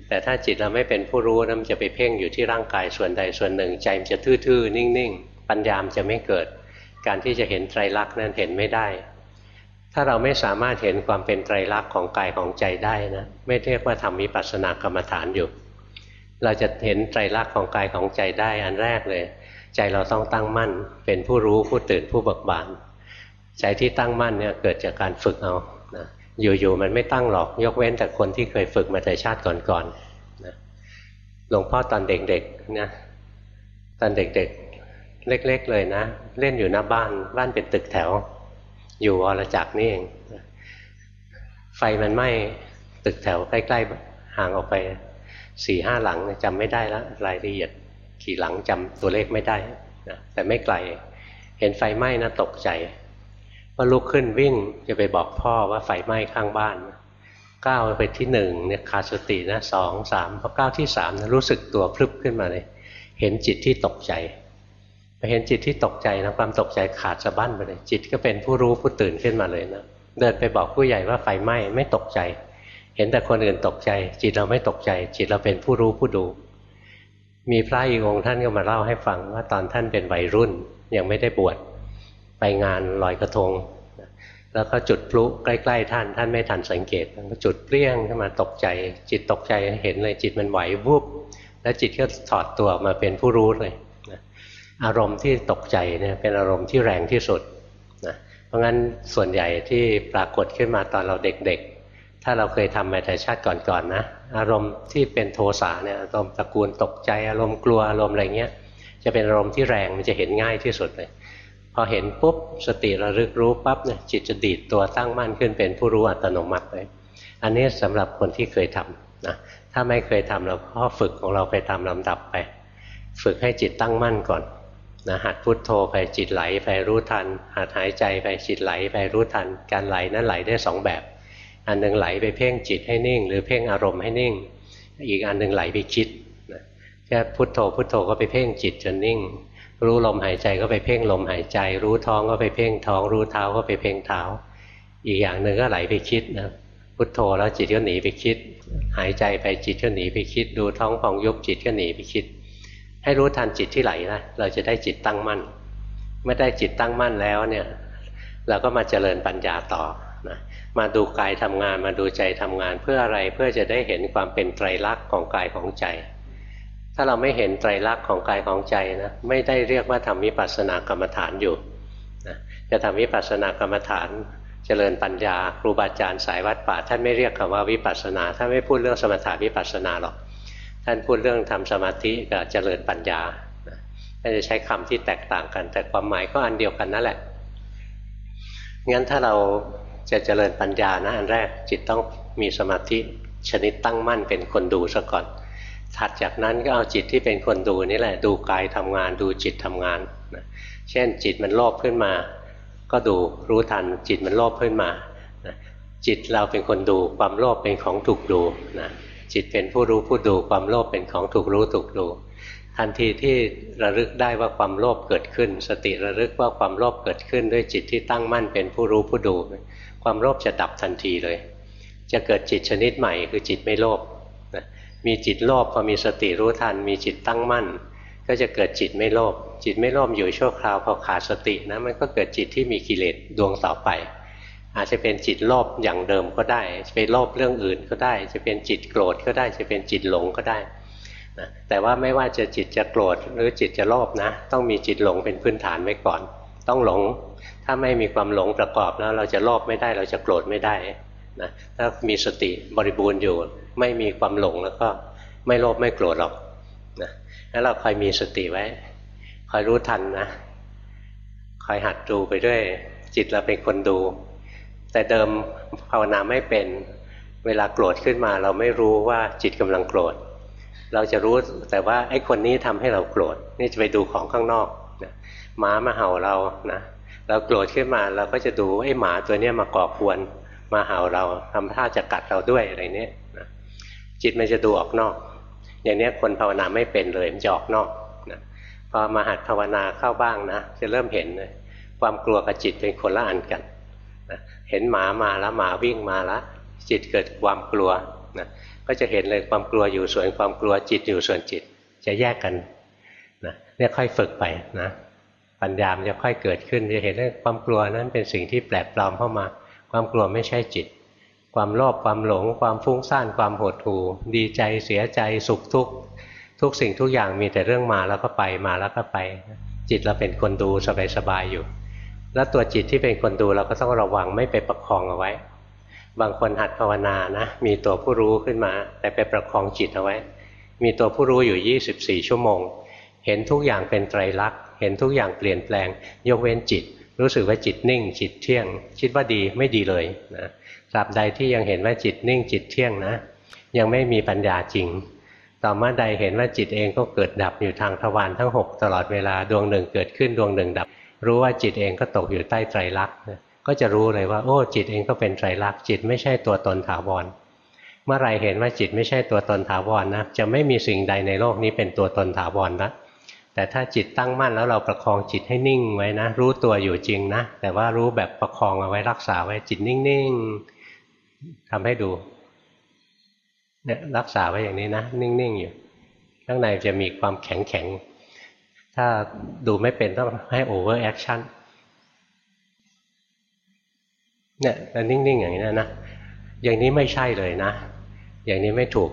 แต่ถ้าจิตเราไม่เป็นผู้รู้นะมันจะไปเพ่งอยู่ที่ร่างกายส่วนใดส่วนหนึ่ง ใจมันจะทื่อๆ นิ่งๆ ปัญญามจะไม่เกิด การที่จะเห็นไตรลักษณ์นั้นเห็นไม่ได้ ถ้าเราไม่สามารถเห็นความเป็นไตรลักษณ์ของกายของใจได้นะไม่เรียกว่าทำมิปัสสนากรรมฐานอยู่ เราจะเห็นไตรลักษณ์ของกายของใจได้อันแรกเลย ใจเราต้องตั้งมั่น เป็นผู้รู้ผู้ตื่นผู้เบิกบานใจที่ตั้งมั่นเนี่ยเกิดจากการฝึกเอานะ อยู่ๆมันไม่ตั้งหรอก ยกเว้นแต่คนที่เคยฝึกมาแต่ชาติก่อนๆนะหลวงพ่อตอนเด็กๆนะตอนเด็กๆ เล็กๆเลยนะ เล่นอยู่หน้าบ้านบ้านเป็นตึกแถว อยู่วรจักรนี่เองไฟมันไหม้ตึกแถวใกล้ๆห่างออกไปสี่ห้าหลังจำไม่ได้แล้วรายละเอียดขี่หลังจำตัวเลขไม่ได้นะแต่ไม่ไกล เห็นไฟไหม้นะตกใจ ก็ลุกขึ้นวิ่งจะไปบอกพ่อว่าไฟไหม้ข้างบ้านก้าวไปที่หนึ่งเนี่ยขาดสตินะสองสามพอก้าวที่สามนะรู้สึกตัวพลึบขึ้นมาเลย เห็นจิตที่ตกใจไปเห็นจิตที่ตกใจนะความตกใจขาดสะบั้นไปเลย จิตก็เป็นผู้รู้ผู้ตื่นขึ้นมาเลยนะเดินไปบอกผู้ใหญ่ว่าไฟไหม้ไม่ตกใจ เห็นแต่คนอื่นตกใจ จิตเราไม่ตกใจ จิตเราเป็นผู้รู้ผู้ดู มีพระอีกองค์ท่านก็มาเล่าให้ฟังว่าตอนท่านเป็นวัยรุ่นยังไม่ได้บวช ไปงานลอยกระทง แล้วก็จุดพลุใกล้ ๆ ท่าน ท่านไม่ทันสังเกตก็จุดเปรี้ยงขึ้นมาตกใจ จิตตกใจเห็นเลยจิตมันไหววุบแล้วจิตก็ถอดตัวมาเป็นผู้รู้เลยอารมณ์ที่ตกใจเนี่ยเป็นอารมณ์ที่แรงที่สุดนะเพราะงั้นส่วนใหญ่ที่ปรากฏขึ้นมาตอนเราเด็กๆ ถ้าเราเคยทำมาแต่ชาติก่อนๆนนะอารมณ์ที่เป็นโทสะเนี่ยอารมณ์ตระกูลตกใจอารมณ์กลัวอารมณ์อะไรเงี้ยจะเป็นอารมณ์ที่แรงมันจะเห็นง่ายที่สุดเลย อเห็นปุ๊บสติระลึกรู้ปั๊บเนี่ยจิตจะดีดตัวตั้งมั่นขึ้นเป็นผู้รู้อัตโนมัติเลยอันนี้สำหรับคนที่เคยทำนะถ้าไม่เคยทำเราก็ฝึกของเราไปตามลำดับไป ฝึกให้จิตตั้งมั่นก่อนนะหัดพุดโทโธไปจิตไหลไปรู้ทัน หัดหายใจไปจิตไหลไปรู้ทัน การไหลนั้นไหลได้สองแบบ อันหนึ่งไหลไปเพ่งจิตให้นิ่ง หรือเพ่งอารมณ์ให้นิ่ง อีกอันหนึ่งไหลไปคิดนะแค่พุทโธพุทโธก็ไปเพ่งจิตจนนิ่ง รู้ลมหายใจก็ไปเพ่งลมหายใจ รู้ท้องก็ไปเพ่งท้อง รู้เท้าก็ไปเพ่งเท้า อีกอย่างหนึ่งก็ไหลไปคิดนะพุทโธแล้วจิตก็หนีไปคิด หายใจไปจิตก็หนีไปคิด ดูท้องของยุบจิตก็หนีไปคิด ให้รู้ทันจิตที่ไหลนะเราจะได้จิตตั้งมั่นเมื่อได้จิตตั้งมั่นแล้วเนี่ยเราก็มาเจริญปัญญาต่อนะมาดูกายทำงานมาดูใจทำงานเพื่ออะไรเพื่อจะได้เห็นความเป็นไตรลักษณ์ของกายของใจ ถ้าเราไม่เห็นไตรลักษณ์ของกายของใจนะไม่ได้เรียกว่าทำวิปัสสนากรรมฐานอยู่นะจะทำวิปัสสนากรรมฐานเจริญปัญญาครูบาอาจารย์สายวัดป่า ท่านไม่เรียกคำว่าวิปัสสนาท่านไม่พูดเรื่องสมถะวิปัสสนาหรอก ท่านพูดเรื่องทำสมาธิกับเจริญปัญญาท่านจะใช้คำที่แตกต่างกัน แต่ความหมายก็อันเดียวกันนั่นแหละงั้นถ้าเราจะเจริญปัญญานะอันแรกจิตต้องมีสมาธิชนิดตั้งมั่นเป็นคนดูซะก่อน ถัดจากนั้นก็เอาจิตที่เป็นคนดูนี่แหละ ดูกายทำงานดูจิตทำงานนะเช่นจิตมันโลภขึ้นมา ก็ดูรู้ทันจิตมันโลภขึ้นมานะจิตเราเป็นคนดูความโลภเป็นของถูกดูนะจิตเป็นผู้รู้ผู้ดูความโลภเป็นของถูกรู้ถูกดู ทันทีที่ระลึกได้ว่าความโลภเกิดขึ้น สติระลึกว่าความโลภเกิดขึ้นด้วยจิตที่ตั้งมั่นเป็นผู้รู้ผู้ดู ความโลภจะดับทันทีเลย จะเกิดจิตชนิดใหม่คือจิตไม่โลภ มีจิตโลภพอมีสติรู้ทัน มีจิตตั้งมั่น ก็จะเกิดจิตไม่โลภจิตไม่โลภอยู่ชั่วคราวพอขาดสตินะมันก็เกิดจิตที่มีกิเลสดวงต่อไป อาจจะเป็นจิตโลภอย่างเดิมก็ได้จะเป็นโลภเรื่องอื่นก็ได้ จะเป็นจิตโกรธก็ได้จะเป็นจิตหลงก็ได้นะแต่ว่าไม่ว่าจะจิตจะโกรธหรือจิตจะโลภนะ ต้องมีจิตหลงเป็นพื้นฐานไว้ก่อน ต้องหลง ถ้าไม่มีความหลงประกอบแล้วเราจะโลภไม่ได้เราจะโกรธไม่ได้ นะถ้ามีสติบริบูรณ์อยู่ ไม่มีความหลงแล้วก็ไม่โลภไม่โกรธหรอกนะแล้วเราคอยมีสติไว้ คอยรู้ทันนะคอยหัดดูไปด้วย จิตเราเป็นคนดู แต่เดิมภาวนาไม่เป็นเวลาโกรธขึ้นมาเราไม่รู้ว่าจิตกำลังโกรธ เราจะรู้แต่ว่าไอ้คนนี้ทำให้เราโกรธนี่จะไปดูของข้างนอกนะหมามาเห่าเรานะเราโกรธขึ้นมาเราก็จะดูไอ้หมาตัวนี้มาก่อกวน มาเห่าเราทำท่าจะกัดเราด้วยอะไรเนี้ยนะจิตมันจะดูออกนอก อย่างเนี้ยคนภาวนาไม่เป็นเลยมันจะออกนอกนะพอมาหัดภาวนาเข้าบ้างนะจะเริ่มเห็นเลยความกลัวกับจิตเป็นคนละอันกันนะเห็นหมามาแล้วหมาวิ่งมาแล้วจิตเกิดความกลัวนะก็จะเห็นเลยความกลัวอยู่ส่วนความกลัวจิตอยู่ส่วนจิตจะแยกกันนะเนี่ยค่อยฝึกไปนะปัญญามจะค่อยเกิดขึ้นจะเห็นว่าความกลัวนั้นเป็นสิ่งที่แปลกปลอมเข้ามา ความกลัวไม่ใช่จิต ความโลภความหลง ความฟุ้งซ่านความหดหู่ดีใจเสียใจสุขทุกข์ทุกสิ่งทุกอย่างมีแต่เรื่องมาแล้วก็ไปมาแล้วก็ไป จิตเราเป็นคนดูสบายๆอยู่ แล้วตัวจิตที่เป็นคนดูเราก็ต้องระวังไม่ไปประคองเอาไว้ บางคนหัดภาวนานะ มีตัวผู้รู้ขึ้นมา แต่ไปประคองจิตเอาไว้ มีตัวผู้รู้อยู่ 24 ชั่วโมง เห็นทุกอย่างเป็นไตรลักษณ์เห็นทุกอย่างเปลี่ยนแปลง ยกเว้นจิต รู้สึกว่าจิตนิ่ง จิตเที่ยง คิดว่าดีไม่ดีเลยนะตราบใดที่ยังเห็นว่าจิตนิ่ง จิตเที่ยงนะ ยังไม่มีปัญญาจริง ต่อมื่อใดเห็นว่าจิตเองก็เกิดดับอยู่ทางทวารทั้ง 6 ตลอดเวลาดวงหนึ่งเกิดขึ้นดวงหนึ่งดับ รู้ว่าจิตเองก็ตกอยู่ใต้ไตรลักษณ์ก็จะรู้เลยว่าโอ้จิตเองก็เป็นไตรลักษณ์จิตไม่ใช่ตัวตนถาวรเมื่อไรเห็นว่าจิตไม่ใช่ตัวตนถาวรนะจะไม่มีสิ่งใดในโลกนี้เป็นตัวตนถาวรนะ แต่ถ้าจิตตั้งมั่นแล้วเราประคองจิตให้นิ่งไว้นะ รู้ตัวอยู่จริงนะ แต่ว่ารู้แบบประคองเอาไว้รักษาไว้จิตนิ่งๆทำให้ดูเนี่ยรักษาไว้อย่างนี้นะ นิ่งๆอยู่ ข้างในจะมีความแข็งแข็งถ้าดูไม่เป็นต้องให้ overaction เนี่ยแล้วนิ่งๆอย่างนี้นะ อย่างนี้ไม่ใช่เลยนะ อย่างนี้ไม่ถูก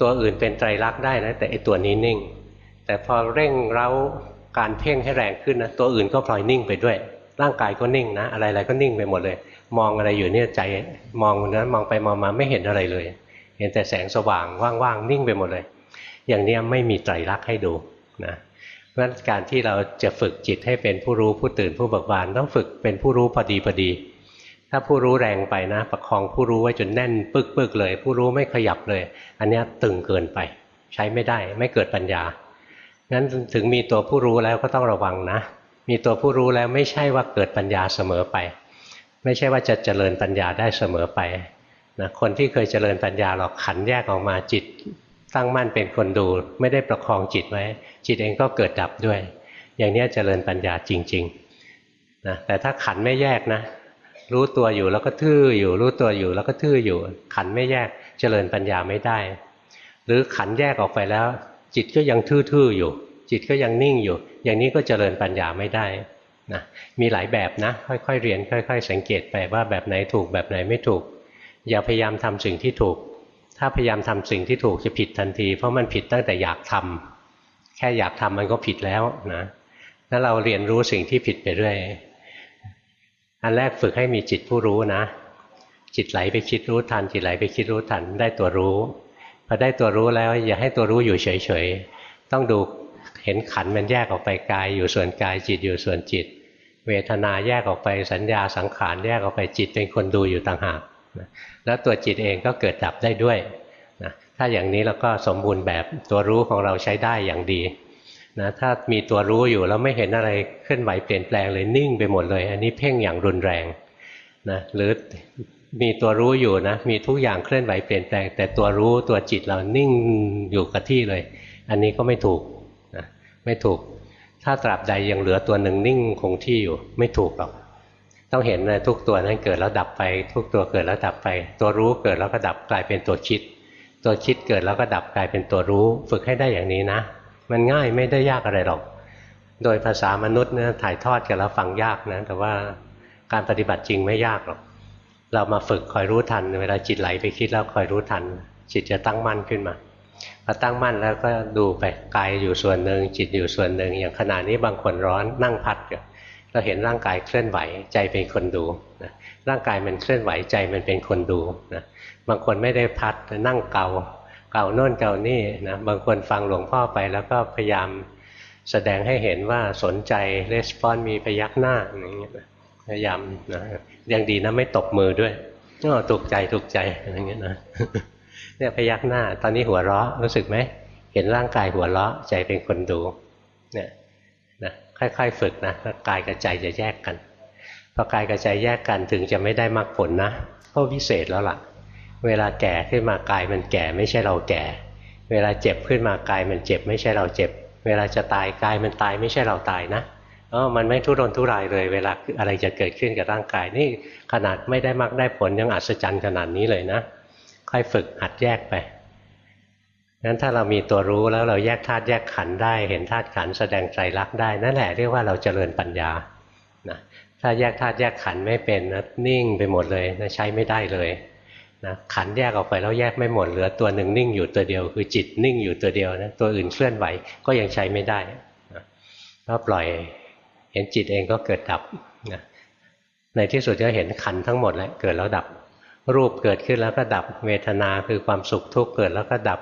ตัวอื่นเป็นไตรลักษณ์ได้นะ แต่ไอตัวนี้นิ่ง แต่พอเร่งเร้าการเพ่งให้แรงขึ้นนะตัวอื่นก็พลอยนิ่งไปด้วย ร่างกายก็นิ่งนะ อะไรๆก็นิ่งไปหมดเลย มองอะไรอยู่เนี่ยใจมองนั้นมองไปมองมาไม่เห็นอะไรเลย เห็นแต่แสงสว่างว่างๆนิ่งไปหมดเลย อย่างนี้ไม่มีไตรลักษณ์ให้ดูนะเพราะการที่เราจะฝึกจิตให้เป็นผู้รู้ผู้ตื่นผู้เบิกบานต้องฝึกเป็นผู้รู้พอดีพอดี ถ้าผู้รู้แรงไปนะ ประคองผู้รู้ไว้จนแน่นปึกๆเลย ผู้รู้ไม่ขยับเลย อันนี้ตึงเกินไป ใช้ไม่ได้ไม่เกิดปัญญา งั้นถึงมีตัวผู้รู้แล้วก็ต้องระวังนะ มีตัวผู้รู้แล้วไม่ใช่ว่าเกิดปัญญาเสมอไป ไม่ใช่ว่าจะเจริญปัญญาได้เสมอไปนะคนที่เคยเจริญปัญญาหรอกขันแยกออกมาจิต ตั้งมั่นเป็นคนดู ไม่ได้ประคองจิตไว้ จิตเองก็เกิดดับด้วย อย่างนี้เจริญปัญญาจริงๆนะแต่ถ้าขันไม่แยกนะ รู้ตัวอยู่แล้วก็ทื่ออยู่ รู้ตัวอยู่แล้วก็ทื่ออยู่ ขันไม่แยกเจริญปัญญาไม่ได้ หรือขันแยกออกไปแล้ว จิตก็ยังทื่อๆอยู่ จิตก็ยังนิ่งอยู่ อย่างนี้ก็เจริญปัญญาไม่ได้นะมีหลายแบบนะ ค่อยๆเรียนค่อย ๆ สังเกตไปว่าแบบไหนถูกแบบไหนไม่ถูก อย่าพยายามทำสิ่งที่ถูก ถ้าพยายามทำสิ่งที่ถูกจะผิดทันที เพราะมันผิดตั้งแต่อยากทำแค่อยากทำมันก็ผิดแล้วนะถ้าเราเรียนรู้สิ่งที่ผิดไปเรื่อยอันแรกฝึกให้มีจิตผู้รู้นะ จิตไหลไปคิดรู้ทัน จิตไหลไปคิดรู้ทันได้ตัวรู้ พอได้ตัวรู้แล้ว อย่าให้ตัวรู้อยู่เฉยๆต้องดูเห็นขันมันแยกออกไปกาย อยู่ส่วนกายจิตอยู่ส่วนจิต เวทนาแยกออกไปสัญญาสังขารแยกออกไปจิตเป็นคนดูอยู่ต่างหากแล้วตัวจิตเองก็เกิดดับได้ด้วยนะถ้าอย่างนี้เราก็สมบูรณ์แบบตัวรู้ของเราใช้ได้อย่างดีนะถ้ามีตัวรู้อยู่แล้วไม่เห็นอะไรเคลื่อนไหวเปลี่ยนแปลงเลยนิ่งไปหมดเลย อันนี้เพ่งอย่างรุนแรงนะหรือ มีตัวรู้อยู่นะ มีทุกอย่างเคลื่อนไหวเปลี่ยนแปลง แต่ตัวรู้ตัวจิตเรานิ่งอยู่กับที่เลย อันนี้ก็ไม่ถูกนะไม่ถูก ถ้าตราบใดยังเหลือตัวหนึ่งนิ่งคงที่อยู่ ไม่ถูกหรอกต้องเห็นเลยทุกตัวนั้นเกิดแล้วดับไป ทุกตัวเกิดแล้วดับไป ตัวรู้เกิดแล้วก็ดับกลายเป็นตัวคิด ตัวคิดเกิดแล้วก็ดับกลายเป็นตัวรู้ ฝึกให้ได้อย่างนี้นะ มันง่ายไม่ได้ยากอะไรหรอก โดยภาษามนุษย์เนี่ยถ่ายทอดกันแล้วฟังยากนะแต่ว่าการปฏิบัติจริงไม่ยากหรอก เรามาฝึกคอยรู้ทัน เวลาจิตไหลไปคิดแล้วคอยรู้ทัน จิตจะตั้งมั่นขึ้นมาพอตั้งมั่นแล้วก็ดูไปกายอยู่ส่วนหนึ่งจิตอยู่ส่วนหนึ่ง อย่างขณะนี้บางคนร้อนนั่งพัดอยู่เราเห็นร่างกายเคลื่อนไหวใจเป็นคนดูนะร่างกายมันเคลื่อนไหวใจมันเป็นคนดูนะบางคนไม่ได้พัดนั่งเกาเก่าโน่นเก่านี่นะบางคนฟังหลวงพ่อไปแล้วก็พยายามแสดงให้เห็นว่าสนใจレスปอนมีพยักหน้าอย่างเงี้ย พยายามนะยังดีนะไม่ตบมือด้วยก็ถูกใจถูกใจอย่างเงี้ยนะเนี่ยพยักหน้า ตอนนี้หัวเราะรู้สึกไหมเห็นร่างกายหัวเราะใจเป็นคนดูเนี่ยนะค่อยๆฝึกนะกายกับใจจะแยกกันพอกายกับใจแยกกันถึงจะไม่ได้มรรคผลนะก็วิเศษแล้วล่ะ เวลาแก่ขึ้นมากายมันแก่ไม่ใช่เราแก่ เวลาเจ็บขึ้นมากายมันเจ็บไม่ใช่เราเจ็บ เวลาจะตายกายมันตายไม่ใช่เราตายนะ เออมันไม่ทุรนทุรายเลย เวลาอะไรจะเกิดขึ้นกับร่างกายนี่ขนาดไม่ได้มรรคได้ผลยังอัศจรรย์ขนาดนี้เลยนะค่อยฝึกหัดแยกไปงั้นถ้าเรามีตัวรู้แล้วเราแยกธาตุแยกขันได้ เห็นธาตุขันแสดงใจรักได้ นั่นแหละเรียกว่าเราเจริญปัญญานะถ้าแยกธาตุแยกขันไม่เป็นนะนิ่งไปหมดเลยนะใช้ไม่ได้เลยนะขันแยกออกไปแล้วแยกไม่หมดเหลือตัวหนึ่งนิ่งอยู่ตัวเดียว คือจิตนิ่งอยู่ตัวเดียวนะตัวอื่นเคลื่อนไหวก็ยังใช้ไม่ได้นะก็ปล่อย เห็นจิตเองก็เกิดดับนะในที่สุดจะเห็นขันทั้งหมดแล้วเกิดแล้วดับ รูปเกิดขึ้นแล้วก็ดับ เวทนาคือความสุขทุกข์เกิดแล้วก็ดับ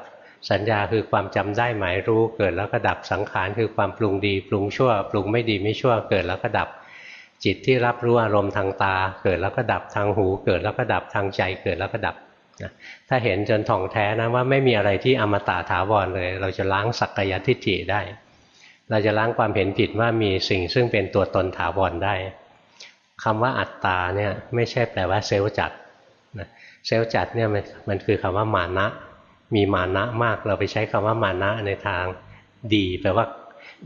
สัญญาคือความจำได้หมายรู้เกิดแล้วก็ดับสังขารคือความปรุงดี ปรุงชั่ว ปรุงไม่ดีไม่ชั่วเกิดแล้วก็ดับ จิตที่รับรู้อารมณ์ทางตา เกิดแล้วก็ดับทางหู เกิดแล้วก็ดับทางใจเกิดแล้วก็ดับนะถ้าเห็นจนท่องแท้นะว่าไม่มีอะไรที่อมตะถาวรเลย เราจะล้างสักกายทิฏฐิได้ เราจะล้างความเห็นผิดว่ามีสิ่งซึ่งเป็นตัวตนถาวรได้คำว่าอัตตาเนี่ยไม่ใช่แปลว่าเซลล์จัดเซลล์จัดเนี่ยมันคือคำว่ามานะ มีมานะมากเราไปใช้คำว่ามานะในทางดี แปลว่า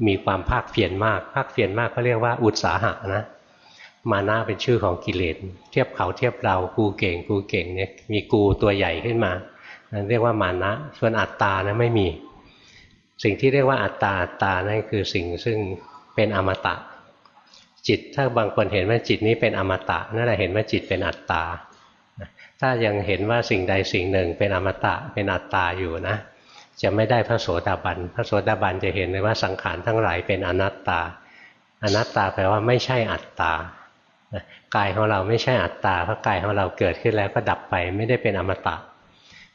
มีความภาคเพียรมาก ภาคเพียรมากเขาเรียกว่าอุตสาหะนะมานะเป็นชื่อของกิเลสเทียบเขาเทียบเรากูเก่งกูเก่งเนี่ยมีกูตัวใหญ่ขึ้นมาเรียกว่ามานะ ส่วนอัตตานะไม่มี สิ่งที่เรียกว่าอัตตาอัตตานั่นคือสิ่งซึ่งเป็นอมตะ จิตถ้าบางคนเห็นว่าจิตนี้เป็นอมตะนั่นแหละเห็นว่าจิตเป็นอัตตาถ้ายังเห็นว่าสิ่งใดสิ่งหนึ่งเป็นอมตะเป็นอัตตาอยู่นะ จะไม่ได้พระโสดาบันพระโสดาบันจะเห็นเลยว่าสังขารทั้งหลายเป็นอนัตตา อนัตตาแปลว่าไม่ใช่อัตตากายของเราไม่ใช่อัตตาเพราะกายของเราเกิดขึ้นแล้วก็ดับไปไม่ได้เป็นอมตะ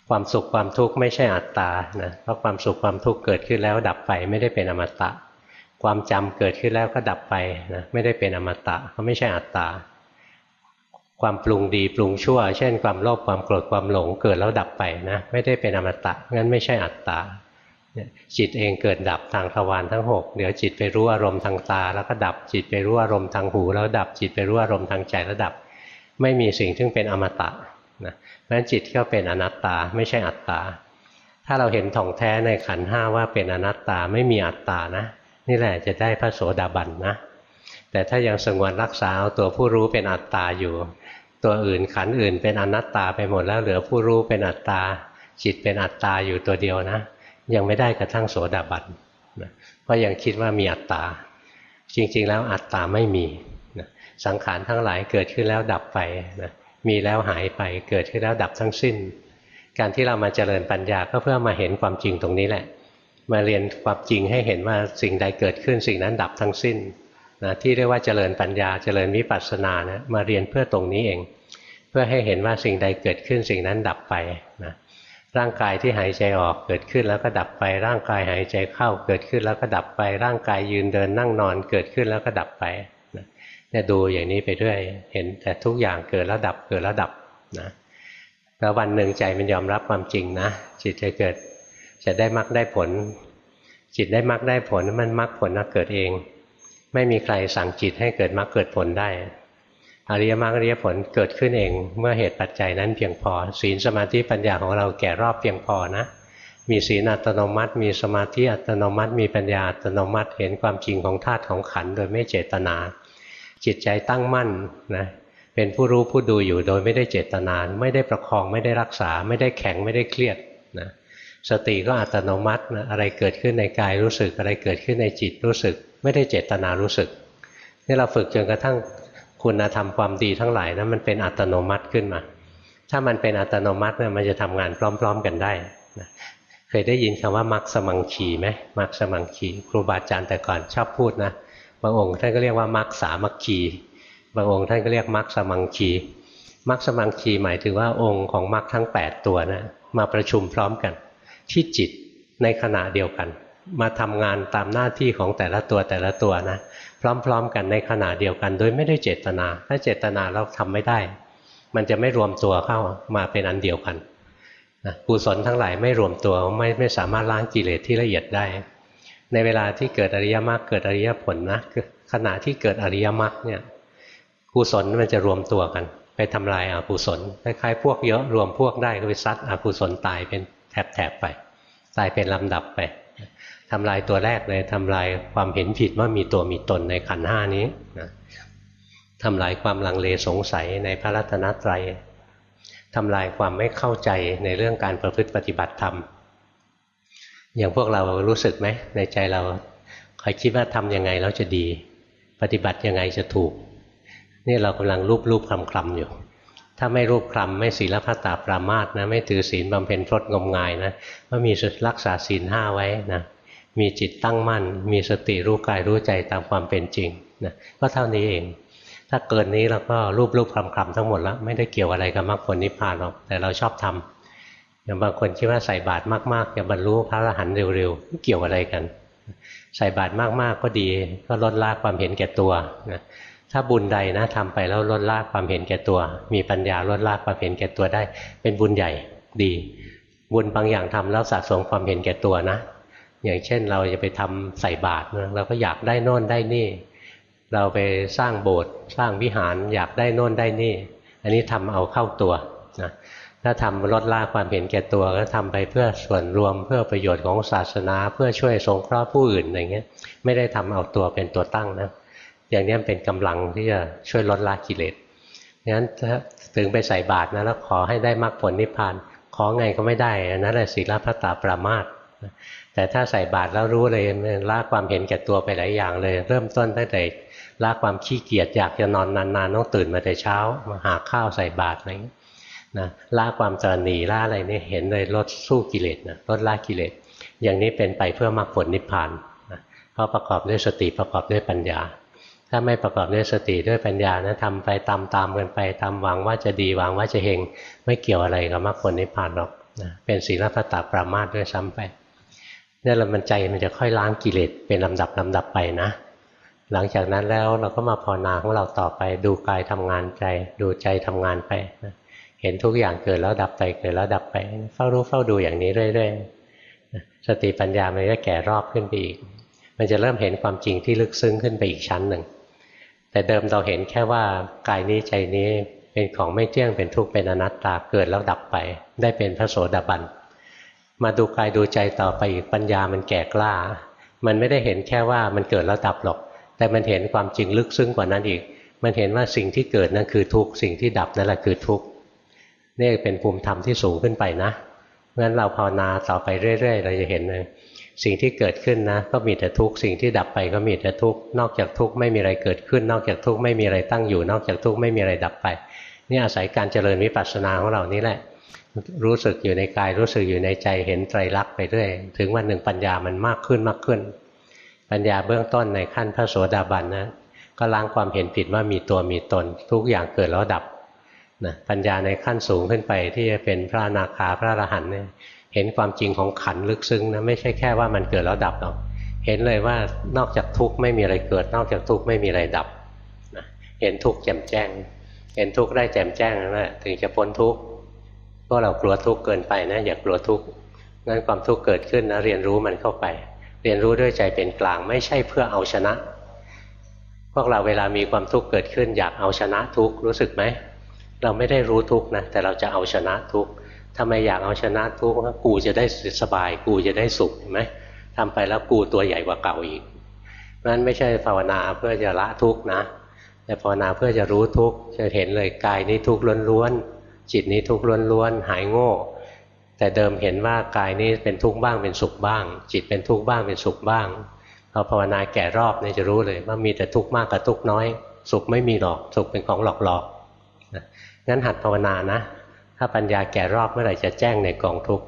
ความสุขความทุกข์ไม่ใช่อัตตานะเพราะความสุขความทุกข์เกิดขึ้นแล้วดับไปไม่ได้เป็นอมตะ ความจำเกิดขึ้นแล้วก็ดับไปนะไม่ได้เป็นอมตะเพราะไม่ใช่อัตตา ความปรุงดีปรุงชั่ว เช่น ความโลภความโกรธความหลงเกิดแล้วดับไปนะไม่ได้เป็นอมตะงั้นไม่ใช่อัตตาจิตเองเกิดดับทางทวารทั้ง 6 เดี๋ยวจิตไปรู้อารมณ์ทางตา แล้วก็ดับจิตไปรู้อารมณ์ทางหู แล้วดับจิตไปรู้อารมณ์ทางใจแล้วดับ ไม่มีสิ่งที่เป็นอมตะ นะนั้นจิตก็เป็นอนัตตาไม่ใช่อัตตา ถ้าเราเห็นท่องแท้ในขันห้าว่าเป็นอนัตตาไม่มีอัตตานะ นี่แหละจะได้พระโสดาบันนะ แต่ถ้ายังสงวนรักษาเอาตัวผู้รู้เป็นอัตตาอยู่ ตัวอื่นขันอื่นเป็นอนัตตาไปหมดแล้วเหลือผู้รู้เป็นอัตตา จิตเป็นอัตตาอยู่ตัวเดียวนะ ยังไม่ได้กระทั่งโสดาบันนะเพราะยังคิดว่ามีอัตตา จริงๆ แล้วอัตตาไม่มีนะสังขารทั้งหลายเกิดขึ้นแล้วดับไปนะ มีแล้วหายไปเกิดขึ้นแล้วดับทั้งสิ้น การที่เรามาเจริญปัญญาก็เพื่อมาเห็นความจริงตรงนี้แหละ มาเรียนความจริงให้เห็นว่าสิ่งใดเกิดขึ้นสิ่งนั้นดับทั้งสิ้นนะที่เรียกว่าเจริญปัญญาเจริญวิปัสสนานะมาเรียนเพื่อตรงนี้เอง เพื่อให้เห็นว่าสิ่งใดเกิดขึ้นสิ่งนั้นดับไปนะร่างกายที่หายใจออกเกิดขึ้นแล้วก็ดับไป ร่างกายหายใจเข้าเกิดขึ้นแล้วก็ดับไป ร่างกายยืนเดินนั่งนอนเกิดขึ้นแล้วก็ดับไป เนี่ยดูอย่างนี้ไปเรื่อยเห็นแต่ทุกอย่างเกิดแล้วดับเกิดแล้วดับนะแล้ววันหนึ่งใจมันยอมรับความจริงนะจิตจะเกิดจะได้มรรคได้ผล จิตได้มรรคได้ผลมันมรรคผลนะเกิดเอง ไม่มีใครสั่งจิตให้เกิดมรรคเกิดผลได้อริยมรรคอริยผลเกิดขึ้นเอง เมื่อเหตุปัจจัยนั้นเพียงพอ ศีลสมาธิปัญญาของเราแก่รอบเพียงพอนะ มีศีลอัตโนมัติ มีสมาธิอัตโนมัติ มีปัญญาอัตโนมัติ เห็นความจริงของธาตุของขันโดยไม่เจตนา จิตใจตั้งมั่นนะเป็นผู้รู้ผู้ดูอยู่โดยไม่ได้เจตนาไม่ได้ประคองไม่ได้รักษา ไม่ได้แข็งไม่ได้เครียดนะสติก็อัตโนมัตินะอะไรเกิดขึ้นในกายรู้สึกอะไรเกิดขึ้นในจิตรู้สึก ไม่ได้เจตนารู้สึกนี่เราฝึกจนกระทั่งคุณธรรมความดีทั้งหลายนะมันเป็นอัตโนมัติขึ้นมา ถ้ามันเป็นอัตโนมัติเนี่ยมันจะทำงานพร้อม ๆ กันได้นะเคยได้ยินคำว่ามักสมังคีไหมมักสมังคีครูบาอาจารย์แต่ก่อนชอบพูดนะ บางองค์ท่านก็เรียกว่ามักสามัคคีบางองค์ท่านก็เรียกมักสมังคีมักสมังคีหมายถึงว่าองค์ของมักทั้ง 8 ตัวนะมาประชุมพร้อมกัน ที่จิตในขณะเดียวกัน มาทำงานตามหน้าที่ของแต่ละตัวแต่ละตัวนะพร้อมๆ กันในขณะเดียวกัน โดยไม่ได้เจตนา ถ้าเจตนาเราทำไม่ได้ มันจะไม่รวมตัวเข้ามาเป็นอันเดียวกันกุศลทั้งหลายไม่รวมตัวไม่ไม่สามารถล้างกิเลสที่ละเอียดได้ ในเวลาที่เกิดอริยมรรคเกิดอริยผลนะขณะที่เกิดอริยมรรคเนี่ยกุศลมันจะรวมตัวกัน ไปทำลายอากุศลคล้ายๆพวกเยอะรวมพวกได้ก็ไปซัดอกุศลตายเป็นแถบๆไป ตายเป็นลำดับไปทำลายตัวแรกเลยทำลายความเห็นผิดว่ามีตัวมีตนในขันห้านี้นะทำลายความลังเลสงสัยในพระรัตนตรัยทำลายความไม่เข้าใจในเรื่องการประพฤติปฏิบัติธรรม อย่างพวกเรารู้สึกไหมในใจเราคอยคิดว่าทำยังไงแล้วจะดี ปฏิบัติยังไงจะถูก นี่เรากำลังรูปรูปคลำคลำอยู่ ถ้าไม่รูปคลำไม่ศีลพัตตาปรามาสนะไม่ถือศีลบำเพ็ญพรตงมงายนะว่ามีรักษาศีลห้าไว้นะมีจิตตั้งมั่น มีสติรู้กายรู้ใจตามความเป็นจริงนะก็เท่านี้เอง ถ้าเกินนี้เราก็รูปรูปคลำคลำทั้งหมดแล้วไม่ได้เกี่ยวอะไรกับมรรคผลนิพพานหรอกแต่เราชอบทำ อย่างบางคนคิดว่าใส่บาตรมากๆจะบรรลุพระอรหันต์เร็วๆเกี่ยวอะไรกัน ใส่บาตรมากๆก็ดี ก็ลดละความเห็นแก่ตัวนะถ้าบุญใดนะทำไปแล้วลดละความเห็นแก่ตัว มีปัญญาลดละความเห็นแก่ตัวได้ เป็นบุญใหญ่ดี บุญบางอย่างทำแล้วสะสมความเห็นแก่ตัวนะ อย่างเช่นเราจะไปทำใส่บาตรเราก็อยากได้โน่นได้นี่ เราไปสร้างโบสถ์สร้างวิหารอยากได้โน่นได้นี่ อันนี้ทำเอาเข้าตัวนะ ถ้าทำลดละความเห็นแก่ตัวก็ทำไปเพื่อส่วนรวมเพื่อประโยชน์ของศาสนา เพื่อช่วยสงเคราะห์ผู้อื่นอะไรเงี้ยไม่ได้ทำเอาตัวเป็นตัวตั้งนะอย่างนี้เป็นกำลังที่จะช่วยลดละกิเลสงั้นถ้าถึงไปใส่บาตรนะแล้วขอให้ได้มรรคผลนิพพาน ขอไงก็ไม่ได้นั่นแหละศีลพระตาปรามาสแต่ถ้าใส่บาตรแล้วรู้เลยละความเห็นแก่ตัวไปหลายอย่างเลย เริ่มต้นตั้งแต่ละความขี้เกียจอยากจะนอนนานๆต้องตื่นมาแต่เช้ามาหาข้าวใส่บาตรอะไร นะละความตรนีละอะไรนี่เห็นเลยลดสู้กิเลสนะลดละกิเลส อย่างนี้เป็นไปเพื่อมรรคผลนิพพานนะเพราะประกอบด้วยสติประกอบด้วยปัญญา ถ้าไม่ประกอบด้วยสติด้วยปัญญานะทำไปตามตามกันไปตามหวังว่าจะดีหวังว่าจะเฮงไม่เกี่ยวอะไรกับมรรคผลนิพพานหรอกนะเป็นศีลพัตตปรามาสด้วยซ้ำไปนี่ยเรามันใจมันจะค่อยล้างกิเลสเป็นลำดับลำดับไปนะ หลังจากนั้นแล้วเราก็มาภาวนาของเราต่อไป ดูกายทำงานใจ ดูใจทำงานไปนะ ห็นทุกอย่างเกิดแล้วดับไปเกิดแล้วดับไป เฝ้ารู้เฝ้าดูอย่างนี้เรื่อยๆสติปัญญามันก็แก่รอบขึ้นไปอีก มันจะเริ่มเห็นความจริงที่ลึกซึ้งขึ้นไปอีกชั้นหนึ่ง แต่เดิมเราเห็นแค่ว่ากายนี้ใจนี้เป็นของไม่เที่ยงเป็นทุกข์เป็นอนัตตาเกิดแล้วดับไป ได้เป็นพระโสดาบันมาดูกายดูใจต่อไปอีกปัญญามันแก่กล้า มันไม่ได้เห็นแค่ว่ามันเกิดแล้วดับหรอก แต่มันเห็นความจริงลึกซึ้งกว่านั้นอีก มันเห็นว่าสิ่งที่เกิดนั่นคือทุกข์สิ่งที่ดับนั่นแหละคือทุกข์ นี่เป็นภูมิธรรมที่สูงขึ้นไปนะงั้นเราภาวนาต่อไปเรื่อย ๆ เราจะเห็นเลยสิ่งที่เกิดขึ้นนะก็มีแต่ทุกข์สิ่งที่ดับไปก็มีแต่ทุกข์นอกจากทุกข์ไม่มีอะไรเกิดขึ้น นอกจากทุกข์ไม่มีอะไรตั้งอยู่ นอกจากทุกข์ไม่มีอะไรดับไปนี่อาศัยการเจริญวิปัสสนาของเรานี่แหละ รู้สึกอยู่ในกายรู้สึกอยู่ในใจเห็นไตรลักษณ์ไปเรื่อยถึงวันหนึ่งปัญญามันมากขึ้นมากขึ้น ปัญญาเบื้องต้นในขั้นพระโสดาบันนะก็ล้างความเห็นผิดว่ามีตัวมีตน ทุกอย่างเกิดแล้วดับ นะปัญญาในขั้นสูงขึ้นไปที่จะเป็นพระนาคาพระอรหันต์เนี่ยเห็นความจริงของขันลึกซึ้งนะไม่ใช่แค่ว่ามันเกิดแล้วดับหรอกเห็นเลยว่านอกจากทุกข์ไม่มีอะไรเกิด นอกจากทุกข์ไม่มีอะไรดับนะเห็นทุกข์แจ่มแจ้ง เห็นทุกข์ได้แจ่มแจ้งนั่นแหละถึงจะพ้นทุกข์พวกเรากลัวทุกข์เกินไปนะอย่ากลัวทุกข์งั้นความทุกข์เกิดขึ้นนะเรียนรู้มันเข้าไป เรียนรู้ด้วยใจเป็นกลางไม่ใช่เพื่อเอาชนะ พวกเราเวลามีความทุกข์เกิดขึ้น อยากเอาชนะทุกข์รู้สึกไหม เราไม่ได้รู้ทุกข์นะแต่เราจะเอาชนะทุกข์ทำไมอยากเอาชนะทุกข์กูจะได้สบาย กูจะได้สุขเห็นไหมทำไปแล้วกูตัวใหญ่กว่าเก่าอีกนั้นไม่ใช่ภาวนาเพื่อจะละทุกข์นะ แต่ภาวนาเพื่อจะรู้ทุกข์จะเห็นเลยกายนี้ทุกข์ล้วนๆจิตนี้ทุกข์ล้วนๆหายโง่ แต่เดิมเห็นว่ากายนี้เป็นทุกข์บ้างเป็นสุขบ้าง จิตเป็นทุกข์บ้างเป็นสุขบ้างพอภาวนาแก่รอบเนี่ยจะรู้เลยว่ามีแต่ทุกข์มากกับทุกข์น้อย สุขไม่มีหรอกสุขเป็นของหลอกๆ งั้นหัดภาวนานะ ถ้าปัญญาแก่รอบเมื่อไหร่จะแจ้งในกองทุกข์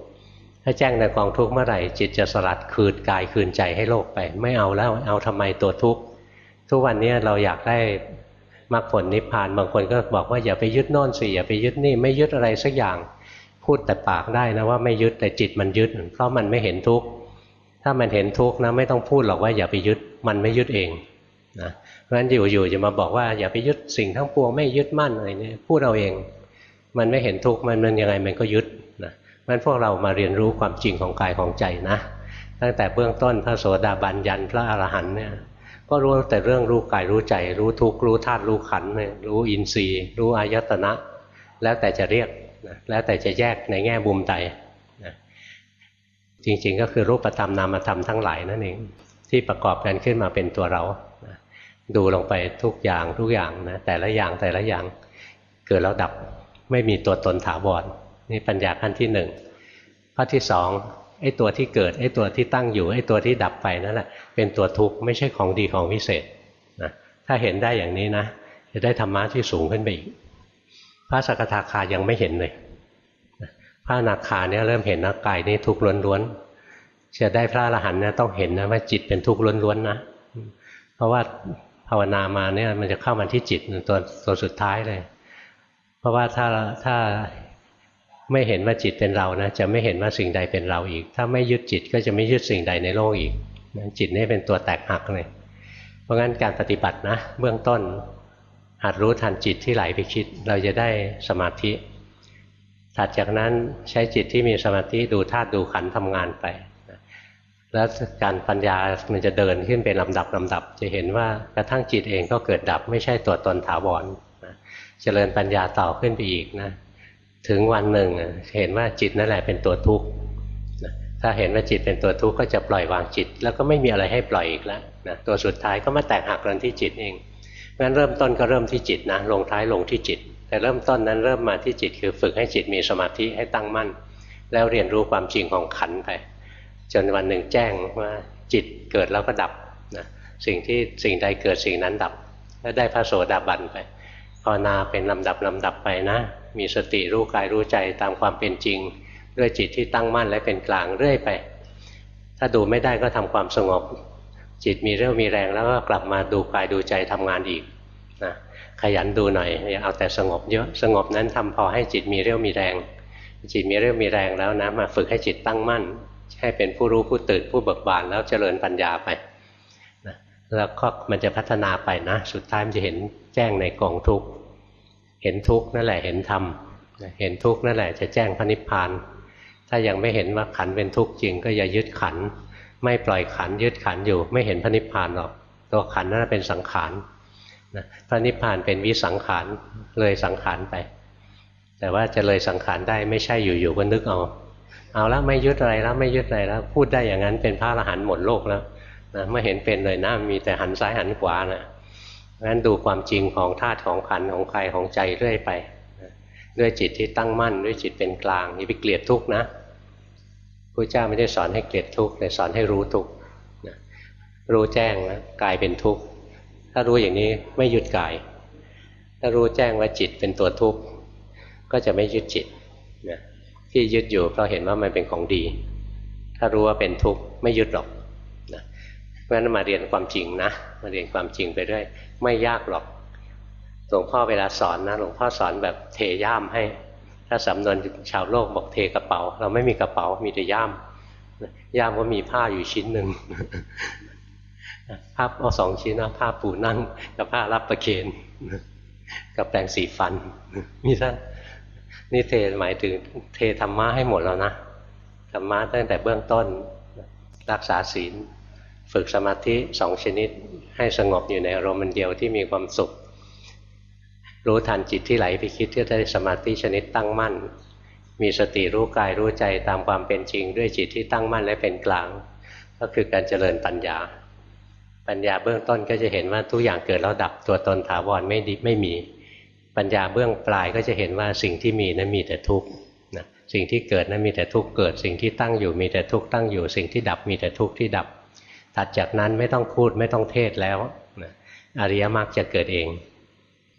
ถ้าแจ้งในกองทุกข์เมื่อไหร่จิตจะสลัดคืนกายคืนใจให้โลกไป ไม่เอาแล้วเอาทำไมตัวทุกข์ทุกวันนี้เราอยากได้มรรคผลนิพพานบางคนก็บอกว่าอย่าไปยึดโน่นสิอย่าไปยึดนี่ไม่ยึดอะไรสักอย่างพูดแต่ปากได้นะว่าไม่ยึดแต่จิตมันยึด เพราะมันไม่เห็นทุกข์ถ้ามันเห็นทุกข์นะไม่ต้องพูดหรอกว่าอย่าไปยึดมันไม่ยึดเองนะ เพราะฉะนั้นอยู่ๆจะมาบอกว่าอย่าไปยึดสิ่งทั้งปวงไม่ยึดมั่นอะไรเนี่ยพูดเอาเอง มันไม่เห็นทุกข์มันมันยังไงมันก็ยึดนะเพราะฉะนั้นพวกเรามาเรียนรู้ความจริงของกายของใจนะ ตั้งแต่เบื้องต้นพระโสดาบันยันพระอรหันต์เนี่ยก็รู้แต่เรื่องรู้กายรู้ใจ รู้ทุกข์รู้ธาตุรู้ขันธ์รู้อินทรีย์ รู้อายตนะ แล้วแต่จะเรียกนะแล้วแต่จะแยกในแง่บุมใดนะจริงๆก็คือรูปธรรมนามธรรมทั้งหลายนั่นเองที่ประกอบกันขึ้นมาเป็นตัวเรา ดูลงไปทุกอย่างทุกอย่างนะแต่ละอย่างแต่ละอย่างเกิดแล้วดับไม่มีตัวตนถาวรนี่ปัญญาขั้นที่หนึ่งข้อที่สองไอ้ตัวที่เกิดไอ้ตัวที่ตั้งอยู่ไอ้ตัวที่ดับไปนั่นแหละเป็นตัวทุกข์ไม่ใช่ของดีของวิเศษนะถ้าเห็นได้อย่างนี้นะ จะได้ธรรมะที่สูงขึ้นไปอีก พระสกทาคายังไม่เห็นเลยพระนาคาเนี่ยเริ่มเห็นนะกายนี้ทุกข์ล้วนๆจะได้พระอรหันต์เนี่ยต้องเห็นนะว่าจิตเป็นทุกข์ล้วนๆนะเพราะว่า ภาวนามาเนี่ยมันจะเข้ามาที่จิตตัวตัวสุดท้ายเลย เพราะว่าถ้าถ้าไม่เห็นว่าจิตเป็นเรานะจะไม่เห็นว่าสิ่งใดเป็นเราอีก ถ้าไม่ยึดจิตก็จะไม่ยึดสิ่งใดในโลกอีกจิตนี่เป็นตัวแตกหักเลย เพราะงั้นการปฏิบัตินะ เบื้องต้นหัดรู้ทันจิตที่ไหลไปคิด เราจะได้สมาธิถัดจากนั้นใช้จิตที่มีสมาธิดูธาตุดูขันทำงานไป แล้วการปัญญามันจะเดินขึ้นเป็นลำดับลำดับ จะเห็นว่ากระทั่งจิตเองก็เกิดดับไม่ใช่ตัวตนถาวรเจริญปัญญาต่อขึ้นไปอีกนะถึงวันหนึ่งเห็นว่าจิตนั่นแหละเป็นตัวทุกข์ถ้าเห็นว่าจิตเป็นตัวทุกข์ก็จะปล่อยวางจิต แล้วก็ไม่มีอะไรให้ปล่อยอีกแล้วนะตัวสุดท้ายก็มาแตกหักกันที่จิตเองงั้นเริ่มต้นก็เริ่มที่จิตนะลงท้ายลงที่จิต แต่เริ่มต้นนั้นเริ่มมาที่จิตคือฝึกให้จิตมีสมาธิให้ตั้งมั่น แล้วเรียนรู้ความจริงของขันไป จนวันหนึ่งแจ้งว่าจิตเกิดแล้วก็ดับนะสิ่งที่สิ่งใดเกิดสิ่งนั้นดับแล้วได้พระโสดาบันไปภาวนาเป็นลำดับลำดับไปนะ มีสติรู้กายรู้ใจตามความเป็นจริง ด้วยจิตที่ตั้งมั่นและเป็นกลางเรื่อยไป ถ้าดูไม่ได้ก็ทำความสงบ จิตมีเรี่ยวมีแรงแล้วก็กลับมาดูกายดูใจทำงานอีกนะขยันดูหน่อยอย่าเอาแต่สงบเยอะสงบนั้นทำพอให้จิตมีเรี่ยวมีแรง จิตมีเรี่ยวมีแรงแล้วนะมาฝึกให้จิตตั้งมั่น ให้เป็นผู้รู้ผู้ตื่นผู้เบิกบานแล้วเจริญปัญญาไปนะแล้วก็มันจะพัฒนาไปนะ สุดท้ายมันจะเห็นแจ้งในกองทุกข์เห็นทุกข์นั่นแหละเห็นธรรมเห็นทุกข์นั่นแหละจะแจ้งพระนิพพานถ้ายังไม่เห็นว่าขันเป็นทุกข์จริง ก็อย่ายึดขัน ไม่ปล่อยขันยึดขันอยู่ ไม่เห็นพระนิพพานหรอกตัวขันนั่นเป็นสังขารพระนิพพานเป็นวิสังขารเลยสังขารไป แต่ว่าจะเลยสังขารได้ไม่ใช่อยู่ๆก็นึกเอา เอาแล้วไม่ยึดอะไรแล้วไม่ยึดอะไรแล้วพูดได้อย่างนั้นเป็นพระอรหันต์หมดโลกแล้วนะไม่เห็นเป็นเลยนะมีแต่หันซ้ายหันขวานะงั้นดูความจริงของธาตุของขันของใครของใจเรื่อยไปด้วยจิตที่ตั้งมั่นด้วยจิตเป็นกลางอย่าไปเกลียดทุกนะพระเจ้าไม่ได้สอนให้เกลียดทุกแต่สอนให้รู้ทุกข์รู้แจ้งนะกายเป็นทุกข์ถ้ารู้อย่างนี้ไม่หยุดกาย ถ้ารู้แจ้งว่าจิตเป็นตัวทุกข์ก็จะไม่ยึดจิตนะ ที่ยึดอยู่เพราะเห็นว่ามันเป็นของดี ถ้ารู้ว่าเป็นทุกข์ไม่ยึดหรอกนะเพราะฉะนั้นมาเรียนความจริงนะมาเรียนความจริงไปด้วยไม่ยากหรอกหลวงพ่อเวลาสอนนะหลวงพ่อสอนแบบเทย่ามให้ ถ้าสำนวนชาวโลกบอกเทกระเป๋า เราไม่มีกระเป๋ามีแต่ย่ามย่ามก็มีผ้าอยู่ชิ้นหนึ่งผ้าเอาสองชิ้นนะผ้าปูนั่งกับผ้ารับประเคนกับแปรงสีฟันมีท่าน นี่เทหมายถึงเทธรรมะให้หมดแล้วนะธรรมะตั้งแต่เบื้องต้นรักษาศีล ฝึกสมาธิสองชนิด ให้สงบอยู่ในอารมณ์เดียวที่มีความสุข รู้ทันจิตที่ไหลไปคิดที่ได้สมาธิชนิดตั้งมั่น มีสติรู้กายรู้ใจตามความเป็นจริง ด้วยจิตที่ตั้งมั่นและเป็นกลาง ก็คือการเจริญปัญญา ปัญญาเบื้องต้นก็จะเห็นว่าทุกอย่างเกิดแล้วดับตัวตนถาวรไม่ดีไม่มี ปัญญาเบื้องปลายก็จะเห็นว่าสิ่งที่มีนั้นมีแต่ทุกข์สิ่งที่เกิดนั้นมีแต่ทุกข์เกิด สิ่งที่ตั้งอยู่มีแต่ทุกข์ตั้งอยู่ สิ่งที่ดับมีแต่ทุกข์ที่ดับถัดจากนั้นไม่ต้องพูดไม่ต้องเทศแล้วนะอริยมรรคจะเกิดเอง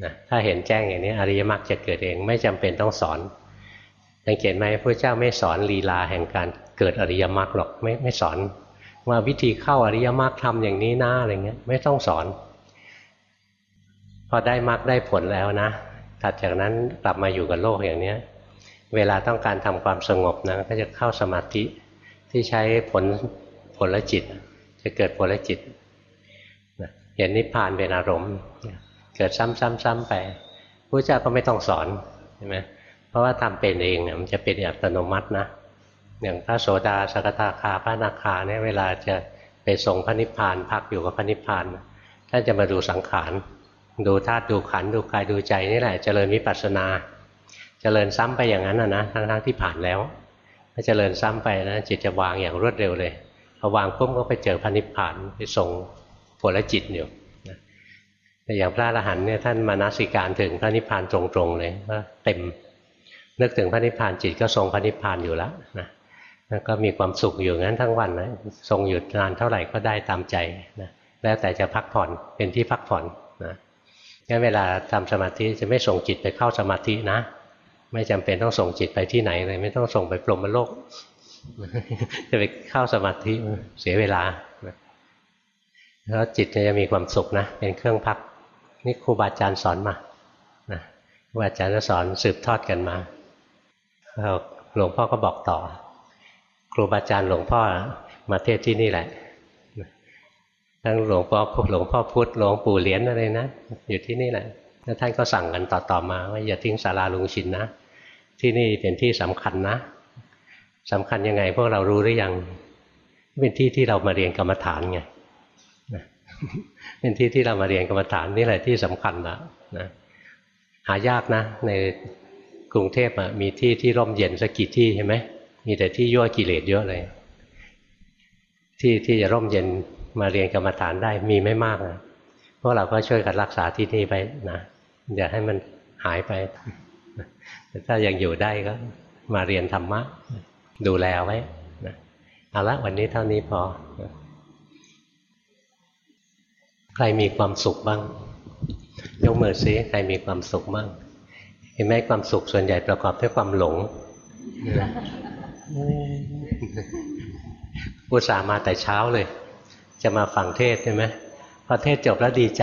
นะถ้าเห็นแจ้งอย่างนี้อริยมรรคจะเกิดเอง ไม่จำเป็นต้องสอนสังเกตไหมพระเจ้าไม่สอนลีลาแห่งการเกิดอริยมรรคหรอกไม่ไม่สอน ว่าวิธีเข้าอริยมรรคทำอย่างนี้นะอะไรเงี้ยไม่ต้องสอน พอได้มรรคได้ผลแล้วนะ ถัดจากนั้นกลับมาอยู่กับโลกอย่างเนี้ยเวลาต้องการทำความสงบนะก็จะเข้าสมาธิที่ใช้ผลผลจิต จะเกิดผลจิตเห็นนิพพานเป็นอารมณ์ เกิดซ้ำๆๆไปพระเจ้าก็ไม่ต้องสอนใช่ไหมเพราะว่าทำเป็นเองเนี่ยมันจะเป็นอัตโนมัตินะอย่างพระโสดาสกทาคาพระนาคาเนี่ยเวลาจะไปทรงพระนิพพานพักอยู่กับพระนิพพานท่านจะมาดูสังขาร ดูธาตุดูขันดูกายดูใจนี่แหละ เจริญวิปัสสนา เจริญซ้ำไปอย่างนั้นนะนะทั้งที่ผ่านแล้วถ้าเจริญซ้ำไปนะจิตจะวางอย่างรวดเร็วเลยพอวางปุ๊บก็ไปเจอพระนิพพานไปทรงผลจิตอยู่แต่อย่างพระอรหันต์เนี่ยท่านมานาสิการถึงพระนิพพานตรงๆเลยว่าเต็มนึกถึงพระนิพพานจิตก็ทรงพระนิพพานอยู่แล้วนะแล้วก็มีความสุขอยู่งั้นทั้งวันนะทรงหยุดนานเท่าไหร่ก็ได้ตามใจนะแล้วแต่จะพักผ่อนเป็นที่พักผ่อนนะ งั้นเวลาทำสมาธิจะไม่ส่งจิตไปเข้าสมาธินะ ไม่จำเป็นต้องส่งจิตไปที่ไหนเลย ไม่ต้องส่งไปพรมโลก จะไปเข้าสมาธิเสียเวลาแล้วจิตจะมีความสุขนะ เป็นเครื่องพัก นี่ครูบาอาจารย์สอนมานะครูบาอาจารย์สอนสืบทอดกันมาหลวงพ่อก็บอกต่อ ครูบาอาจารย์หลวงพ่อมาเทศที่นี่แหละ ทั้งหลวงพ่อหลวงพ่อพุธหลวงปู่เหรียญอะไรนะอยู่ที่นี่แหละแล้วท่านก็สั่งกันต่อๆมาว่าอย่าทิ้งศาลาลุงชินนะ ที่นี่เป็นที่สำคัญนะสำคัญยังไงพวกเรารู้หรือยัง เป็นที่ที่เรามาเรียนกรรมฐานไงเป็นที่ที่เรามาเรียนกรรมฐานนี่แหละที่สำคัญนะนะหายากนะ ในกรุงเทพมีที่ที่ร่มเย็นสักกี่ที่ใช่ไหมมีแต่ที่ยั่วกิเลสเยอะเลย ที่ที่จะร่มเย็น มาเรียนกรรมฐานได้มีไม่มากนะพวกเราก็ช่วยกันรักษาที่นี่ไปนะอย่าให้มันหายไปแต่ถ้ายังอยู่ได้ก็ มาเรียนธรรมะ ดูแลไว้นะเอาละวันนี้เท่านี้พอ ใครมีความสุขบ้างยกมือซิใครมีความสุขบ้างเห็นไหมความสุขส่วนใหญ่ประกอบด้วยความหลงอุตส่าห์มาแต่เช้าเลย จะมาฟังเทศใช่ไหมพอเทศจบแล้วดีใจ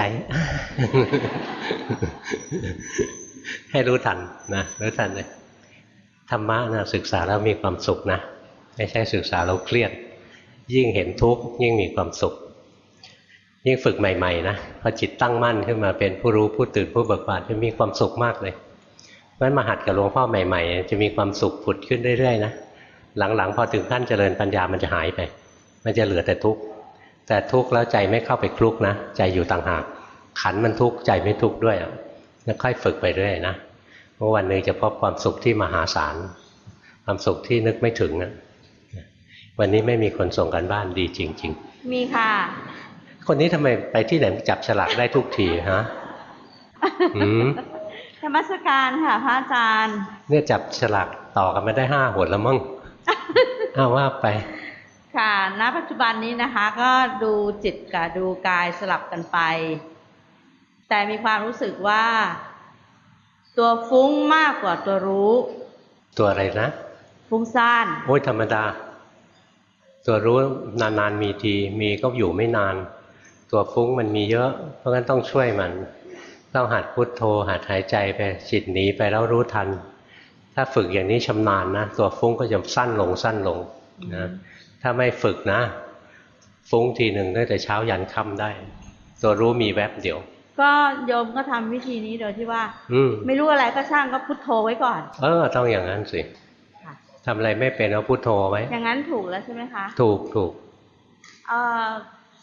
ให้รู้ทันนะรู้ทันเลยธรรมะนะศึกษาแล้วมีความสุขนะไม่ใช่ศึกษาเราเครียด ยิ่งเห็นทุกข์ยิ่งมีความสุข ยิ่งฝึกใหม่ๆนะพอจิตตั้งมั่นขึ้นมาเป็นผู้รู้ผู้ตื่นผู้เบิกบานจะมีความสุขมากเลยเพราะมาหัดกับหลวงพ่อใหม่ ๆ จะมีความสุขผุดขึ้นเรื่อยๆนะหลังๆ พอถึงขั้นเจริญปัญญามันจะหายไป มันจะเหลือแต่ทุกข์ แต่ทุกข์แล้วใจไม่เข้าไปคลุกนะ ใจอยู่ต่างหาก ขันมันทุกข์ใจไม่ทุกข์ด้วยแล้วค่อยฝึกไปเรื่อยนะเมื่อวันหนึ่งจะพบความสุขที่มหาศาลความสุขที่นึกไม่ถึงนะวันนี้ไม่มีคนส่งกันบ้านดีจริง ๆ มีค่ะ คนนี้ทำไมไปที่ไหนจับฉลากได้ทุกทีฮะธรรมสการค่ะพระอาจารย์ เนี่ยจับฉลากต่อกันไม่ได้ห้าหดแล้วมั้งอ้าว่าไป ค่ะ ณ ปัจจุบันนี้นะคะ ก็ดูจิตกับดูกายสลับกันไป แต่มีความรู้สึกว่า ตัวฟุ้งมากกว่าตัวรู้ ตัวอะไรนะ ฟุ้งซ่าน โอ้ยธรรมดา ตัวรู้นานๆมีที มีก็อยู่ไม่นาน ตัวฟุ้งมันมีเยอะ เพราะงั้นต้องช่วยมัน ต้องหัดพุทโธ หัดหายใจไป จิตหนีไปแล้วรู้ทัน ถ้าฝึกอย่างนี้ชำนาญนะ ตัวฟุ้งก็จะสั้นลงสั้นลงนะ ถ้าไม่ฝึกนะ ฟุ้งทีหนึ่งตั้งแต่เช้ายันค่ำได้ ตัวรู้มีแวบเดียว ก็โยมก็ทำวิธีนี้โดยที่ว่า อืไม่รู้อะไรก็ช่างก็พุทโธไว้ก่อน เออ ต้องอย่างนั้นสิทำอะไรไม่เป็นเอาพุทโธไว้ อย่างนั้นถูกแล้วใช่ไหมคะ ถูกถูกเอ่อ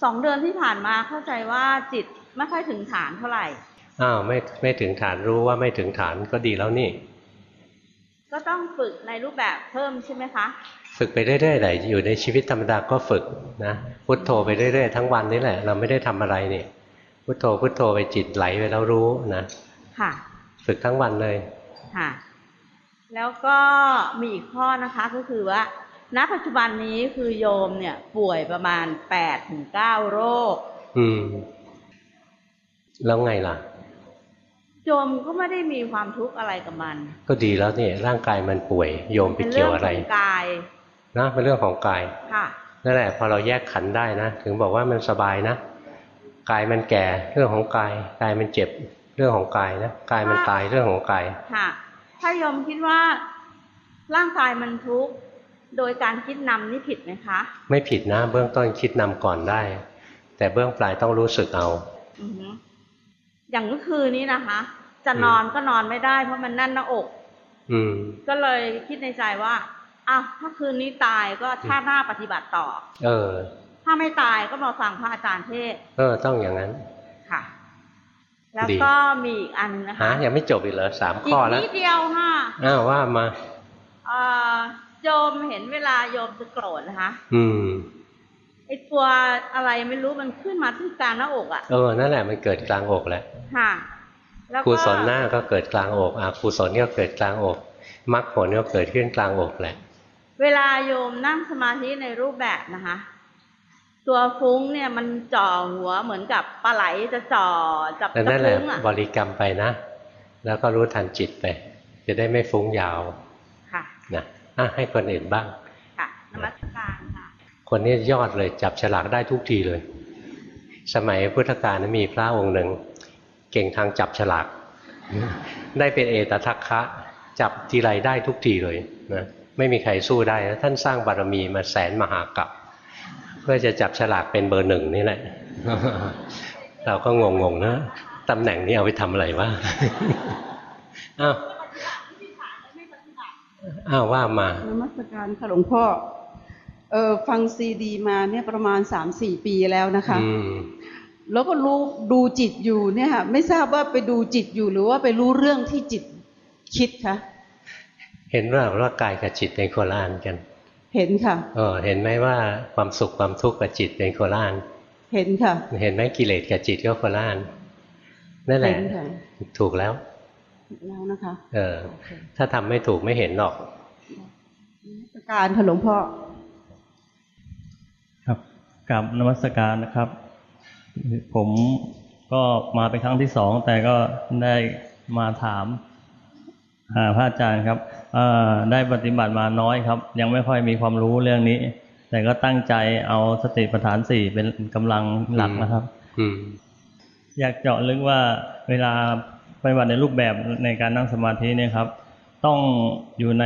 สองเดือนที่ผ่านมาเข้าใจว่าจิตไม่ค่อยถึงฐานเท่าไหร่อ้าวไม่ไม่ถึงฐานรู้ว่าไม่ถึงฐานก็ดีแล้วนี่ ก็ต้องฝึกในรูปแบบเพิ่มใช่ไหมคะ ฝึกไปเรื่อยๆเลยอยู่ในชีวิตธรรมดาก็ฝึกนะพุทโธไปเรื่อยๆทั้งวันนี่แหละ เราไม่ได้ทำอะไรนี่พุทโธพุทโธไปจิตไหลไปแล้วรู้นะค่ะ ฝึกทั้งวันเลยค่ะ แล้วก็มีอีกข้อนะคะก็คือว่า ณปัจจุบันนี้คือโยมเนี่ย ป่วยประมาณแปดถึงเก้าโรค อืม แล้วไงล่ะโยมก็ไม่ได้มีความทุกข์อะไรกับมัน ก็ดีแล้วนี่ร่างกายมันป่วย โยมไปเกี่ยวอะไรเป็นเรื่องของกาย นะเป็นเรื่องของกายนั่นแหละพอเราแยกขันได้นะ ถึงบอกว่ามันสบายนะกายมันแก่เรื่องของกายกายมันเจ็บเรื่องของกายนะกายมันตายเรื่องของกายค่ะ ถ้ายมคิดว่าร่างกายมันทุกข์โดยการคิดนำนี่ผิดไหมคะ ไม่ผิดนะ เบื้องต้นคิดนำก่อนได้ แต่เบื้องปลายต้องรู้สึกเอาอือหืออย่างเมื่อคืนนี้นะคะ จะนอนก็นอนไม่ได้เพราะมันแน่นหน้าอก อืม ก็เลยคิดในใจว่า อ้าวถ้าคืนนี้ตายก็ชาติหน้าปฏิบัติต่อ เออ ถ้าไม่ตายก็มาฟังพระอาจารย์เทศน์เออ ต้องอย่างนั้น ค่ะ แล้วดีก็มีอีกอันนึงนะหาคะยังไม่จบอีกเหรอสามอีข้อกแล้วนิดเดียวค่ะอ้าวว่ามาเอ่อโยมเห็นเวลาโยมจะโกรธนะคะ อืมไอตัวอะไรไม่รู้มันขึ้นมาที่กลางหน้าอกอะ่ะ เออ นั่นแหละมันเกิดกลางอกแหละ ค่ะแล้วก็กุศลหน้าก็เกิดกลางอกอากุศลก็เกิดกลางอกมรรคผลก็เกิดขึ้นกลางอกแหละ เวลาโยมนั่งสมาธิในรูปแบบนะคะ ตัวฟุ้งเนี่ยมันจ่อหัวเหมือนกับปลาไหลจะจ่อจับแล้วจะนั่นแหละฟุ้งอะบริกรรมไปนะ แล้วก็รู้ทันจิตไป จะได้ไม่ฟุ้งยาวค่ะนะอะให้คนอื่นบ้าง ค่ะนมัสการค่ะคนนี้ยอดเลยจับฉลากได้ทุกทีเลย สมัยพุทธกาลนะมีพระองค์หนึ่ง เก่งทางจับฉลาก ได้เป็นเอตทัคคะ จับทีไรได้ทุกทีเลยนะ ไม่มีใครสู้ได้นะท่านสร้างบารมีมาแสนมหากับเพื่อจะจับฉลากเป็นเบอร์หนึ่งนี่แหละ เราก็งงๆนะตำแหน่งนี้เอาไปทำอะไรวะอ้าวอ้าวว่ามานมัสการค่ะหลวงพ่อเออฟังซีดีมาเนี่ยประมาณสามสี่ปีแล้วนะคะอืมแล้วก็รู้ดูจิตอยู่เนี่ยค่ะไม่ทราบว่าไปดูจิตอยู่หรือว่าไปรู้เรื่องที่จิตคิดคะ เห็นว่าว่ากายกับจิตเป็นโคนละอันกัน เห็นค่ะเออเห็นไหมว่าความสุขความทุกข์กับจิตเป็นโคนละอันเห็นค่ะ เห็นไหมกิเลสกับจิตก็โคนละอันนั่นแหเห็ละนค่ะถูกแล้วแล้วนะคะ เออ ถ้าทำไม่ถูกไม่เห็นหรอกนมัสการค่ะหลวงพ่อ ครับกับนมัสการนะครับ ผมก็มาเป็นครั้งที่สองแต่ก็ได้มาถามอ่าพระอาจารย์ครับอ่า ได้ปฏิบัติมาน้อยครับ ยังไม่ค่อยมีความรู้เรื่องนี้ แต่ก็ตั้งใจเอาสติปัฏฐานสี่เป็นกำลังหลักนะครับอืมอยากเจาะลึกว่าเวลาปฏิบัติในรูปแบบในการนั่งสมาธิเนี่ยครับ ต้องอยู่ใน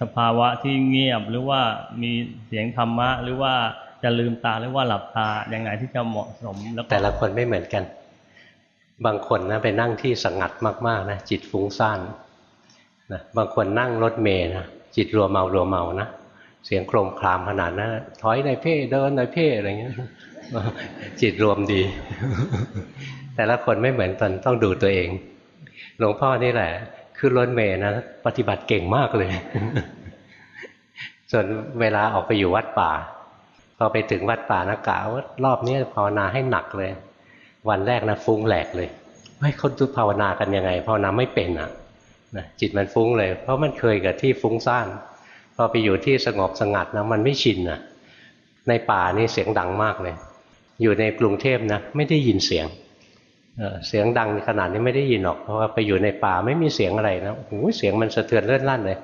สภาวะที่เงียบหรือว่ามีเสียงธรรมะ หรือว่าจะลืมตาหรือว่าหลับตาอย่างไรที่จะเหมาะสมแล้วก็แต่ละคนไม่เหมือนกัน บางคนนะไปนั่งที่สงัดมากๆนะจิตฟุ้งซ่าน นะบางคนนั่งรถเมล์นะจิตรัวเมารัวเมานะเสียงโครมครามขนาดนั้นถอยในเพ่เดินในเพ่อะไรเงี้ยจิตรวมดี แต่ละคนไม่เหมือนกันต้องดูตัวเอง หลวงพ่อนี่แหละ คือรถเมล์นะปฏิบัติเก่งมากเลย ส่วนเวลาออกไปอยู่วัดป่า พอไปถึงวัดป่านะกะว่ารอบนี้ภาวนาให้หนักเลย วันแรกนะฟุ้งแหลกเลยเฮ้ยเขาดูภาวนากันยังไงภาวนาไม่เป็นอะ นะจิตมันฟุ้งเลย เพราะมันเคยกับที่ฟุ้งซ่านพอไปอยู่ที่สงบสงัดนะมันไม่ชินอะในป่านี่เสียงดังมากเลย อยู่ในกรุงเทพนะไม่ได้ยินเสียงเสียงดังขนาดนี้ไม่ได้ยินหรอกเพราะว่าไปอยู่ในป่าไม่มีเสียงอะไรนะโอ้โหเสียงมันสะเทือนเลื่อนลั่นเลย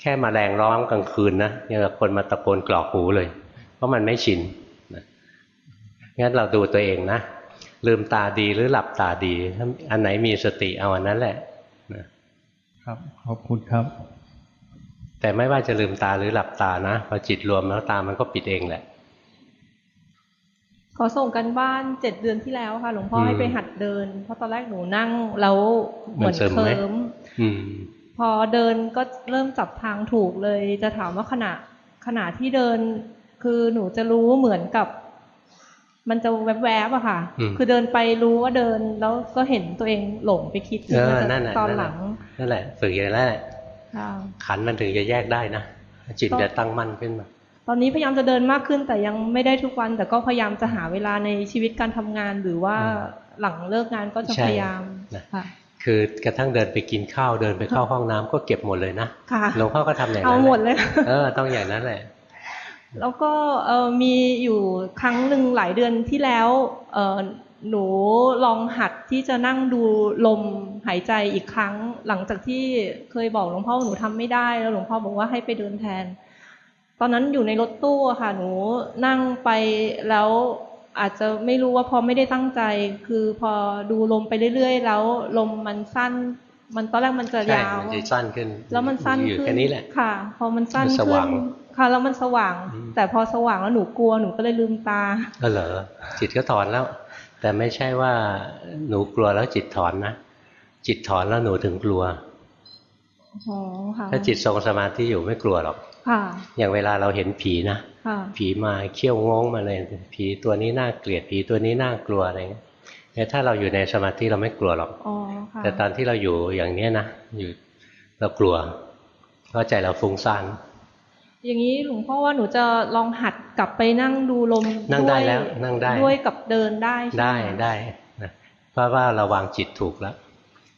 แค่มาแรงร้องกลางคืนนะยังคนมาตะโกนกรอกหูเลย เพราะมันไม่ชินนะงั้นเราดูตัวเองนะลืมตาดีหรือหลับตาดีอันไหนมีสติเอาอันนั้นแหละ ครับ ขอบคุณครับ แต่ไม่ว่าจะลืมตาหรือหลับตานะพอจิตรวมแล้วตามันก็ปิดเองแหละ ขอส่งกันบ้านเจ็ดเดือนที่แล้วค่ะ หลวงพ่ออืมให้ไปหัดเดิน เพราะตอนแรกหนูนั่งแล้วเหมือนมันซึมเคไหมลิ้มอืมพอเดินก็เริ่มจับทางถูกเลย จะถามว่าขณะขณะที่เดิน คือหนูจะรู้เหมือนกับ มันจะแวบๆอะค่ะอืมคือเดินไปรู้ว่าเดินแล้วก็เห็นตัวเองหลงไปคิดเออมันจะนั่นแหละตอนนั่นแหหละลัง นั่นแหละฝึกอย่างนั้นแหละค่ะขันมันถึงจะแยกได้นะ จิตก็จะตั้งมั่นขึ้นมา ตอนนี้พยายามจะเดินมากขึ้นแต่ยังไม่ได้ทุกวัน แต่ก็พยายามจะหาเวลาในชีวิตการทำงานหรือว่าอืมหลังเลิกงานก็จะใช่พยายามนะค่ะคือกระทั่งเดินไปกินข้าวเดินไปเข้าห้องน้ำก็เก็บหมดเลยนะค่ะหลวงพ่อก็ทำอย่างเอานั้นหมดแหเลละยเออต้องอย่างนั้นแหละ แล้วก็เออมีอยู่ครั้งหนึ่งหลายเดือนที่แล้วเออหนูลองหัดที่จะนั่งดูลมหายใจอีกครั้ง หลังจากที่เคยบอกหลวงพ่อว่าหนูทำไม่ได้แล้วหลวงพ่อบอกว่าให้ไปเดินแทน ตอนนั้นอยู่ในรถตู้อะค่ะหนูนั่งไปแล้วอาจจะไม่รู้ว่าพอไม่ได้ตั้งใจ คือพอดูลมไปเรื่อยๆ แล้วลมมันสั้น มันตอนแรกมันจะใช่ยาวมันจะสั้นขึ้น แล้วมันสั้นอยู่ขึ้นแค่นี้แหละค่ะ พอมันสั้นมันสขึ้ว่านง ค่ะแล้วมันสว่างอืมแต่พอสว่างแล้วหนูกลัวหนูก็เลยลืมตาก็เหรอจิตก็ถอนแล้ว แต่ไม่ใช่ว่าหนูกลัวแล้วจิตถอนนะจิตถอนแล้วหนูถึงกลัวอ๋อค่ะถ้าจิตทรงสมาธิอยู่ไม่กลัวหรอกค่ะอย่างเวลาเราเห็นผีนะค่ะผีมาเขี้ยวงงมาเลยผีตัวนี้น่าเกลียดผีตัวนี้น่ากลัวอะไรเงี้ยเนี่ยถ้าเราอยู่ในสมาธิเราไม่กลัวหรอกอ๋อค่ะแต่ตอนที่เราอยู่อย่างเนี้ยนะอยู่เรากลัวเพราะใจเราฟุ้งซ่าน อย่างนี้หลวงพ่อว่าหนูจะลองหัดกลับไปนั่งดูลมนั่งได้วยแล้วนั่งได้ด้วยกับเดินได้ใช่หมได้ได้นะเพราะว่าเราวางจิตถูกแล้ว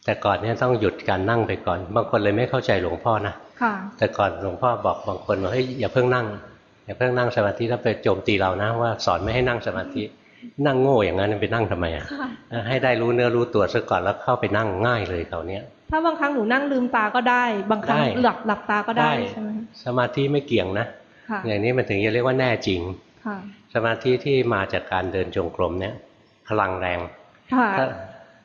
แต่ก่อนเนี้ต้องหยุดการนั่งไปก่อน บางคนเลยไม่เข้าใจหลวงพ่อนะค่ะแต่ก่อนหลวงพ่อบอกบางคนว่าเฮ้ยอย่าเพิ่งนั่งอย่าเพิ่งนั่งสมาธิแล้วไปโจมตีเรานะว่าสอนไม่ให้นั่งสมาธินั่งโง่อย่างนั้นไปนั่งทำไมอะค่ะให้ได้รู้เนื้อรู้ตัวซะก่อนแล้วเข้าไปนั่งง่ายเลยเขาเนี้ย ถ้าบางครั้งหนูนั่งลืมตาก็ได้ บางครั้งได้หลับหลับตาก็ได้ใช่ไหมสมาธิไม่เกี่ยงนะค่ะอย่างนี้มันถึงจะเรียกว่าแน่จริงค่ะสมาธิที่มาจากการเดินจงกรมเนี่ยพลังแรงค่ะถ้า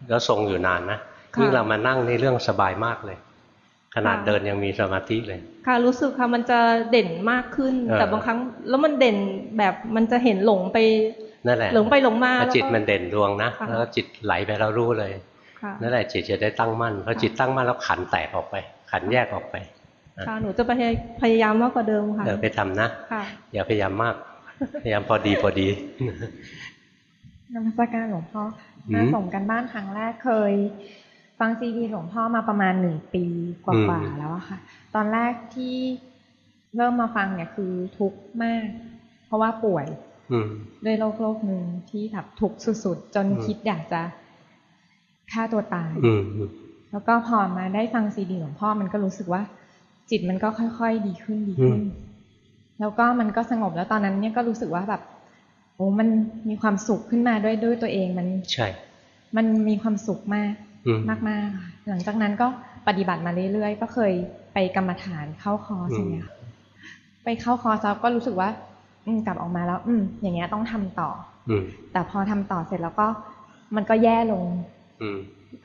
แล้วทรงอยู่นานนะค่ะยิ่งเรามานั่งในเรื่องสบายมากเลย ขนาดค่ะเดินยังมีสมาธิเลย ค่ะรู้สึกค่ะมันจะเด่นมากขึ้นเออแต่บางครั้งแล้วมันเด่นแบบมันจะเห็นหลงไปนั่นแหละหลงไปหลงมาถ้าแล้วจิตก็มันเด่นดวงนะค่ะแล้วก็จิตไหลไปเรารู้เลยค่ะ นั่นแหละจิตจะได้ตั้งมั่นพอจิตตั้งมั่นแล้วขันแตกออกไป ขันแยกออกไปค่ะหนูจะพยายพยายามมากกว่าเดิมค่ะเดี๋ยวไปทำนะค่ะอย่าพยายามมาก พยายามพอดีพอดีนมัสการหลวงพ่ออืมมาส่งกันบ้านครั้งแรกเคย ฟังซีดีหลวงพ่อมาประมาณหนึ่งปีกอืว่ามๆแล้วอะค่ะ ตอนแรกที่เริ่มมาฟังเนี่ยคือทุกข์มาก เพราะว่าป่วยอืมด้วยโรคโรคหนึ่งที่แบบทุกข์สุดๆ จนอืมคิดอยากจะ ฆ่าตัวตายอืมอืมแล้วก็พอมาได้ฟังซีดีหลวงพ่อมันก็รู้สึกว่า จิตมันก็ค่อยๆดีขึ้นดีขึ้น แล้วก็มันก็สงบแล้วตอนนั้นเนี่ยก็รู้สึกว่าแบบโอ้มันมีความสุขขึ้นมาด้วยด้วยตัวเองมันใช่ มันมีความสุขมากอืมมากๆค่ะหลังจากนั้นก็ปฏิบัติมาเรื่อยๆ ก็เคยไปกรรมฐานเข้าคอร์สอย่างเงี้ยค่ะไปเข้าคอร์สแล้วก็รู้สึกว่า อืมกลับออกมาแล้ว อืมอย่างเงี้ยต้องทำต่อ อืมแต่พอทำต่อเสร็จแล้วก็มันก็แย่ลงอืม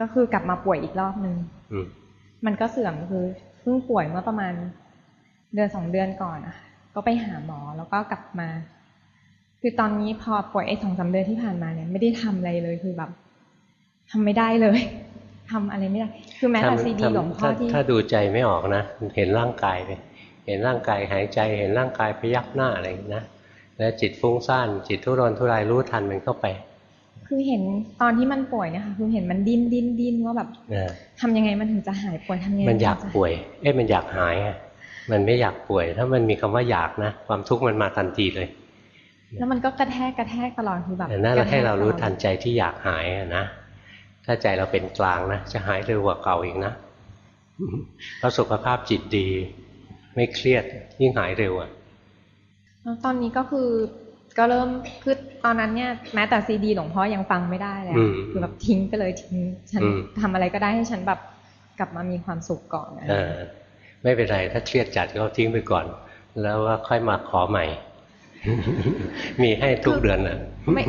ก็คือกลับมาป่วยอีกรอบนึงอืมมันก็เสื่อมคือเพิ่งป่วยเมื่อประมาณเดือนสองเดือนก่อนอะก็ไปหาหมอแล้วก็กลับมา คือตอนนี้พอป่วยไอ้สองสามเดือนที่ผ่านมาเนี่ยไม่ได้ทำอะไรเลยคือแบบทำไม่ได้เลยทำอะไรไม่ได้ คือแม้แต่ทำซีดีทำหลวงพ่อถ้าที่ถ้าดูใจไม่ออกนะเห็นร่างกายไปเห็นร่างกายหายใจ เห็นร่างกายพยักหน้าอะไรอย่างนี้นะแล้วจิตฟุ้งซ่านจิตทุรนทุรายรู้ทันมันเข้าไป คือเห็นตอนที่มันป่วยเนะคะคือเห็นมันดิ้นดิ้นดิ้นว่าแบบเออทำยังไงมันถึงจะหายป่วยทำยังไงมันอยากถึงจะป่วย เอ๊ะมันอยากหายอะมันไม่อยากป่วย ถ้ามันมีคำว่าอยากนะ ความทุกข์มันมาทันทีเลย แล้วมันก็กระแทกกระแทกตลอดคือแบบแต่นั่นกะแทกให้เรารู้ตลอดทันใจที่อยากหายอะนะถ้าใจเราเป็นกลางนะจะหายเร็วกว่าเก่าอีกนะเพราะสุขภาพจิตดี ไม่เครียดยิ่งหายเร็วอะแล้วตอนนี้ก็คือก็เริ่มคือ ตอนนั้นเนี่ยแม้แต่ซีดีหลวงพ่อยังฟังไม่ได้เลยอือะมคือแบบทิ้งไปเลยทิ้งฉันอืมทำอะไรก็ได้ให้ฉันแบบกลับมามีความสุขก่อนอะไรเออไม่เป็นไรถ้าเครียดจัดก็ทิ้งไปก่อน แล้วว่าค่อยมาขอใหม่ มีให้ทุกเดือนอะไม่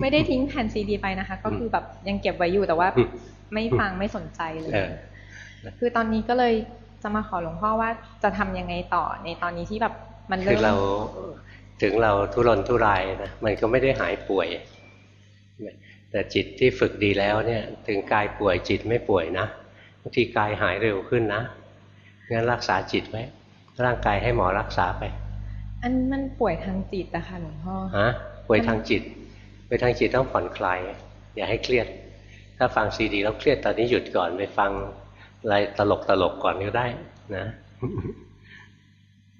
ไม่ได้ทิ้งแผ่นซีดีไปนะคะ ก็คือแบบยังเก็บไว้อยู่แต่ว่าอืมไม่ฟังไม่สนใจเลยเออคือตอนนี้ก็เลยจะมาขอหลวงพ่อว่าจะทำยังไงต่อในตอนนี้ที่แบบมันคืเริ่อมเรา ถึงเราทุรนทุรายนะมันก็ไม่ได้หายป่วย แต่จิตที่ฝึกดีแล้วเนี่ยถึงกายป่วยจิตไม่ป่วยนะบางทีกายหายเร็วขึ้นนะงั้นรักษาจิตไว้ร่างกายให้หมอรักษาไป อันมันป่วยทางจิตอะค่ะหลวงพ่อฮะป่วยทางจิตป่วยทางจิตต้องผ่อนคลายอย่าให้เครียด ถ้าฟังซีดีแล้วเครียดตอนนี้หยุดก่อนไปฟังอะไรตลกตลกๆก่อนก็ได้นะ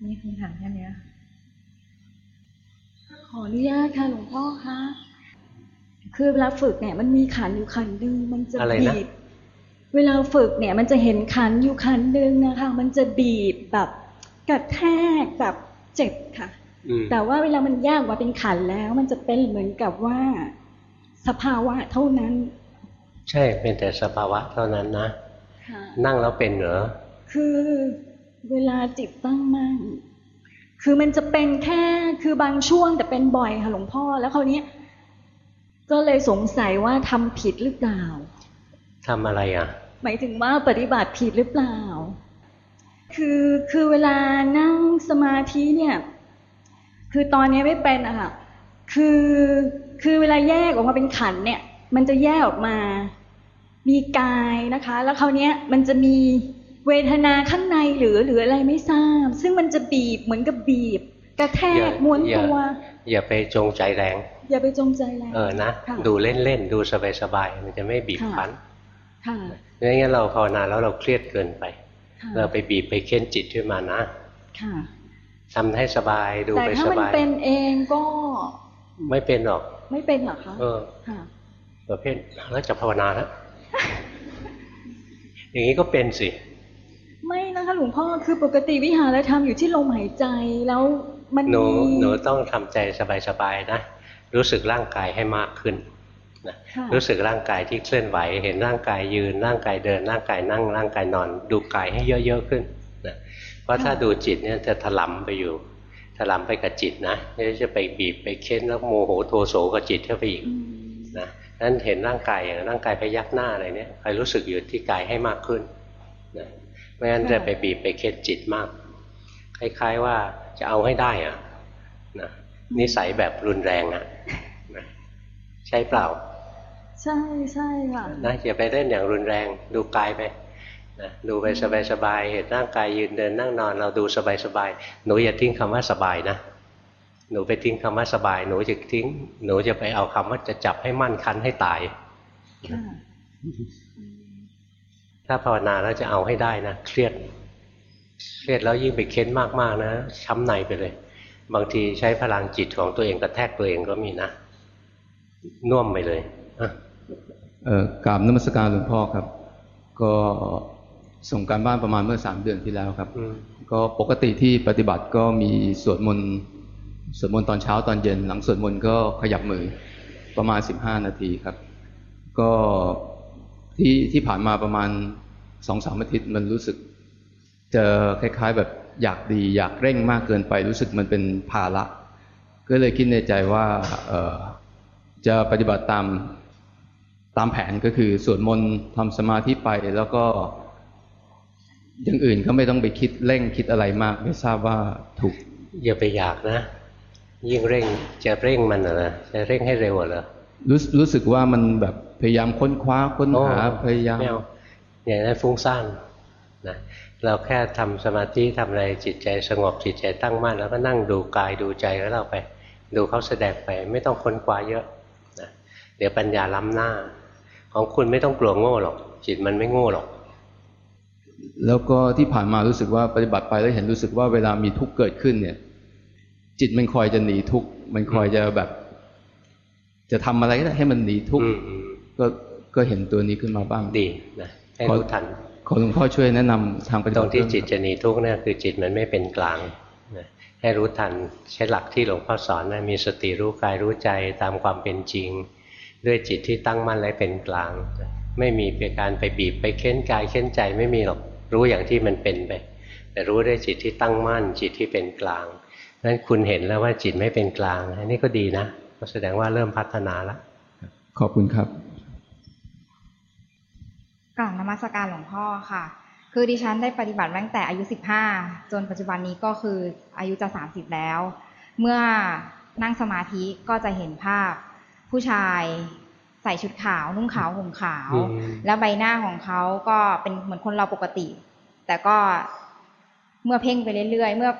มีคำถามแค่เนี้ยค่ะข ออนุญาตค่ะหลวงพ่อคะคือเวลาฝึกเนี่ยมันมีขันอยู่ขันหนึ่งมันจะอะไรนะบีบ เวลาฝึกเนี่ย มันจะเห็นขันอยู่ขันหนึ่งนะคะ มันจะบีบแบบกระแทกแบบเจ็บค่ะอืมแต่ว่าเวลามันแยกว่าเป็นขันแล้ว มันจะเป็นเหมือนกับว่า สภาวะเท่านั้น ใช่เป็นแต่สภาวะเท่านั้นนะค่ะนั่งแล้วเป็นเหรอคือเวลาจิตตั้งมั่น คือมันจะเป็นแค่คือบางช่วงแต่เป็นบ่อยค่ะหลวงพ่อ แล้วคราวเนี้ยก็เลยสงสัยว่าทำผิดหรือเปล่าทำอะไรอะมหมายถึงว่าปฏิบัติผิดหรือเปล่า คือคือเวลานั่งสมาธิเนี่ย คือตอนนี้ไม่เป็นอะค่ะคือคือเวลาแยกออกมาเป็นขันธ์เนี่ย มันจะแยกออกมา มีกายนะคะ แล้วคราวเนี้ยมันจะมี เวทนาข้างในหรือหรืออะไรไม่ทราบ ซึ่งมันจะบีบเหมือนกับบีบ กระแทอย่ากม้วนอย่าตัว อย่าไปจงใจแรง อย่าไปจงใจแรงเออนะค่ะดูเล่นๆดูสบายๆมันจะไม่บีบค่ะคั้นค่ะไม่งั้นเราภาวนาแล้วเราเครียดเกินไปค่ะเราไปบีบไปเค้นจิตขึ้นมานะ ค่ะทำให้สบายดูแต่ไปถ้าสมันบายเป็นเองก็ไม่เป็นหรอก ไม่เป็นเหรอคะเออค่ะประเภทแล้วจะภาวนาแล้วอย่างนี้ก็เป็นสิไม่ นะคะ หลวงพ่อคือปกติวิหารธรรมอยู่ที่ลมหายใจแล้วมันหนูมีหนูต้องทำใจสบายๆนะรู้สึกร่างกายให้มากขึ้นนะค่ะรู้สึกร่างกายที่เคลื่อนไหว เห็นร่างกายยืน ร่างกายเดิน ร่างกายนั่ง ร่างกายนอน ดูกายให้เยอะๆขึ้นนะเพราะถ้าดูจิตเนี่ยจะถลำไปอยู่ถลำไปกับจิตนะไม่ได้จะไปบีบไปเค้นแล้วโมโหโทโสกับจิตเข้าไปอีกอืมนะนั้นเห็นร่างกายอย่างร่างกายพยักหน้าอะไรเนี่ยคอยรู้สึกอยู่ที่กายให้มากขึ้นนะ ไม่งั้นจะไปบีบไปเค้นจิตมาก คล้าย ๆว่าจะเอาให้ได้อะนะนิสัยแบบรุนแรงอะนะใช่เปล่า ใช่ใช่ค่ะนะอย่าไปเล่นอย่างรุนแรงดูกายไปนะดูไปสบายๆเห็นร่างกายยืนเดินนั่งนอน เราดูสบายๆหนูอย่าทิ้งคำว่าสบายนะหนูไปทิ้งคำว่าสบาย หนูจะทิ้ง หนูจะไปเอาคำว่าจะจับให้มั่นคันให้ตายค่ะ ถ้าภาวนาแล้วจะเอาให้ได้นะเครียด เครียดแล้วยิ่งไปเค้นมากๆนะ ช้ำในไปเลย บางทีใช้พลังจิตของตัวเองกระแทกตัวเองก็มีนะน่วมไปเลยอะเอ่อกราบนมัสการหลวงพ่อครับ ก็ส่งการบ้านประมาณเมื่อสามเดือนที่แล้วครับอืมก็ปกติที่ปฏิบัติก็มีสวดมนต์สวดมนต์ตอนเช้าตอนเย็น หลังสวดมนต์ก็ขยับมือประมาณสิบห้านาทีครับ ก็ ที่ที่ผ่านมาประมาณสองสามอาทิตย์มันรู้สึกเจอคล้าย ๆ แบบอยากดีอยากเร่งมากเกินไปรู้สึกมันเป็นภาระก็เลยคิดในใจว่าเอ่อจะปฏิบัติตามตามแผนก็คือสวดมนต์ทำสมาธิไปแล้วก็อย่างอื่นก็ไม่ต้องไปคิดเร่งคิดอะไรมาก ไม่ทราบว่าถูก อย่าไปอยากนะ ยิ่งเร่งจะเร่งมันเหรอจะเร่งให้เร็วเหรอรู้รู้สึกว่ามันแบบ พยายามค้นคว้าค้นหาโอ้พยายามไม่เอาอย่างนั้นฟุ้งซ่านนะเราแค่ทำสมาธิทำอะไรจิตใจสงบจิตใจตั้งมั่นแล้วก็นั่งดูกายดูใจแล้วเราไป ดูเขาแสดงไป ไม่ต้องค้นคว้าเยอะนะเดี๋ยวปัญญาล้ำหน้า ของคุณไม่ต้องกลัวโง่หรอกจิตมันไม่โง่หรอก แล้วก็ที่ผ่านมารู้สึกว่าปฏิบัติไปแล้วเห็นรู้สึกว่าเวลามีทุกข์เกิดขึ้นเนี่ย จิตมันคอยจะหนีทุกข์มันคอยจะแบบ จะทำอะไรก็ได้ให้มันหนีทุกข์อืมอืม ก็ก็เห็นตัวนี้ขึ้นมาบ้างดีนะให้ขอรู้ทันขอหลวงพ่อช่วยแนะนำทางปฏิตรบังติที่เพิ่มจิตจะหนีทุกข์เนี่ยคือจิตมันไม่เป็นกลางนะให้รู้ทันใช้หลักที่หลวงพ่อสอนนะมีสติรู้กายรู้ใจตามความเป็นจริง ด้วยจิตที่ตั้งมั่นและเป็นกลางนะไม่มีเป็นการไปบีบไปเค้นกายเค้นใจไม่มีหรอกรู้อย่างที่มันเป็นไป แต่รู้ด้วยจิตที่ตั้งมั่น จิตที่เป็นกลางนั้นคุณเห็นแล้วว่าจิตไม่เป็นกลาง อันนี้ก็ดีนะก็แสดงว่าเริ่มพัฒนาแล้วขอบคุณครับ กล่าวนมัสการหลวงพ่อค่ะ คือดิฉันได้ปฏิบัติมาตั้งแต่อายุ 15 จนปัจจุบันนี้ก็คืออายุจะ 30 แล้ว เมื่อนั่งสมาธิก็จะเห็นภาพ ผู้ชายใส่ชุดขาวนุ่งขาวห่มขาวอืมแล้วใบหน้าของเขาก็เป็นเหมือนคนเราปกติ แต่ก็เมื่อเพ่งไปเรื่อยๆ เมื่อ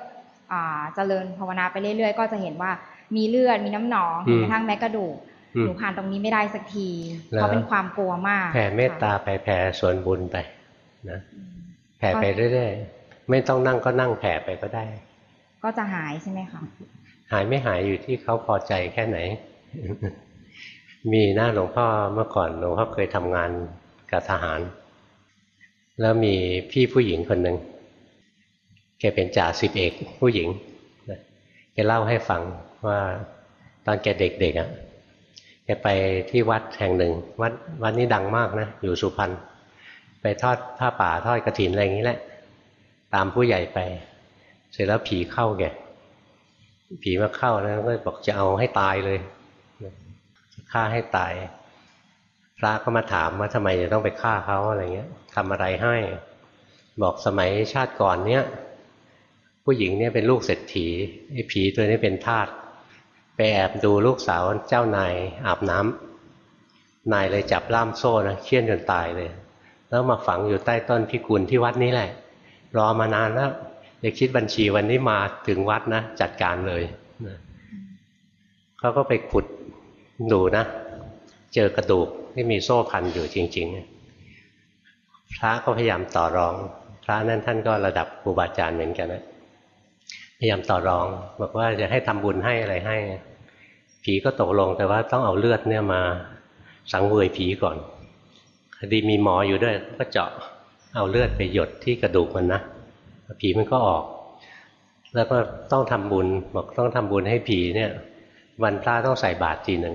อ่าเจริญภาวนาไปเรื่อยๆ ก็จะเห็นว่ามีเลือดมีน้ำหนองอืมเห็นกระทั่งแม้กระดูกอืม หนูผ่านตรงนี้ไม่ได้สักทีแล้วเพราะเป็นความกลัวมาก แผ่เมตตาค่ะไปแผ่ส่วนบุญไปนะแผ่ไปเรื่อยๆไม่ต้องนั่งก็นั่งแผ่ไปก็ได้ ก็จะหายใช่ไหมคะหายไม่หายอยู่ที่เขาพอใจแค่ไหน มีหน้าหลวงพ่อเมื่อก่อนหลวงพ่อเคยทำงานกับทหาร แล้วมีพี่ผู้หญิงคนหนึ่งแกเป็นจ่าสิบเอกผู้หญิงนะแกเล่าให้ฟังว่าตอนแกเด็กๆอะ แกไปที่วัดแห่งหนึ่ง วัดวัดนี้ดังมากนะ อยู่สุพรรณไปทอดผ้าป่าทอดกระถินอะไรอย่างนี้แหละ ตามผู้ใหญ่ไป เสร็จแล้วผีเข้าแกผีมาเข้าแล้วก็บอกจะเอาให้ตายเลยจะฆ่าให้ตาย พระก็มาถามว่าทำไมจะต้องไปฆ่าเขาอะไรเงี้ยทำอะไรให้ บอกสมัยชาติก่อนเนี้ยผู้หญิงเนี่ยเป็นลูกเศรษฐีไอ้ผีตัวนี้เป็นทาส ไปแอบดูลูกสาวเจ้านายอาบน้ำนายเลยจับล่ามโซ่นะเคี่ยนจนตายเลย แล้วมาฝังอยู่ใต้ต้นพิกุลที่วัดนี้แหละ รอมานานแล้วอยากคิดบัญชีวันนี้มาถึงวัดนะ จัดการเลยเขาก็ไปขุดดูนะ เจอกระดูกที่มีโซ่พันอยู่จริง ๆ พระก็พยายามต่อรอง พระนั่นท่านก็ระดับครูบาอาจารย์เหมือนกันนะ พยายามต่อรอง บอกว่าจะให้ทำบุญให้อะไรให้ ผีก็ตกลงแต่ว่าต้องเอาเลือดเนี่ยมาสังเวยผีก่อนคดีมีหมออยู่ด้วยก็เจาะเอาเลือดไปหยดที่กระดูกมันนะผีมันก็ออก แล้วก็ต้องทำบุญบอกต้องทำบุญให้ผีเนี่ย วันพระต้องใส่บาตรทีหนึ่ง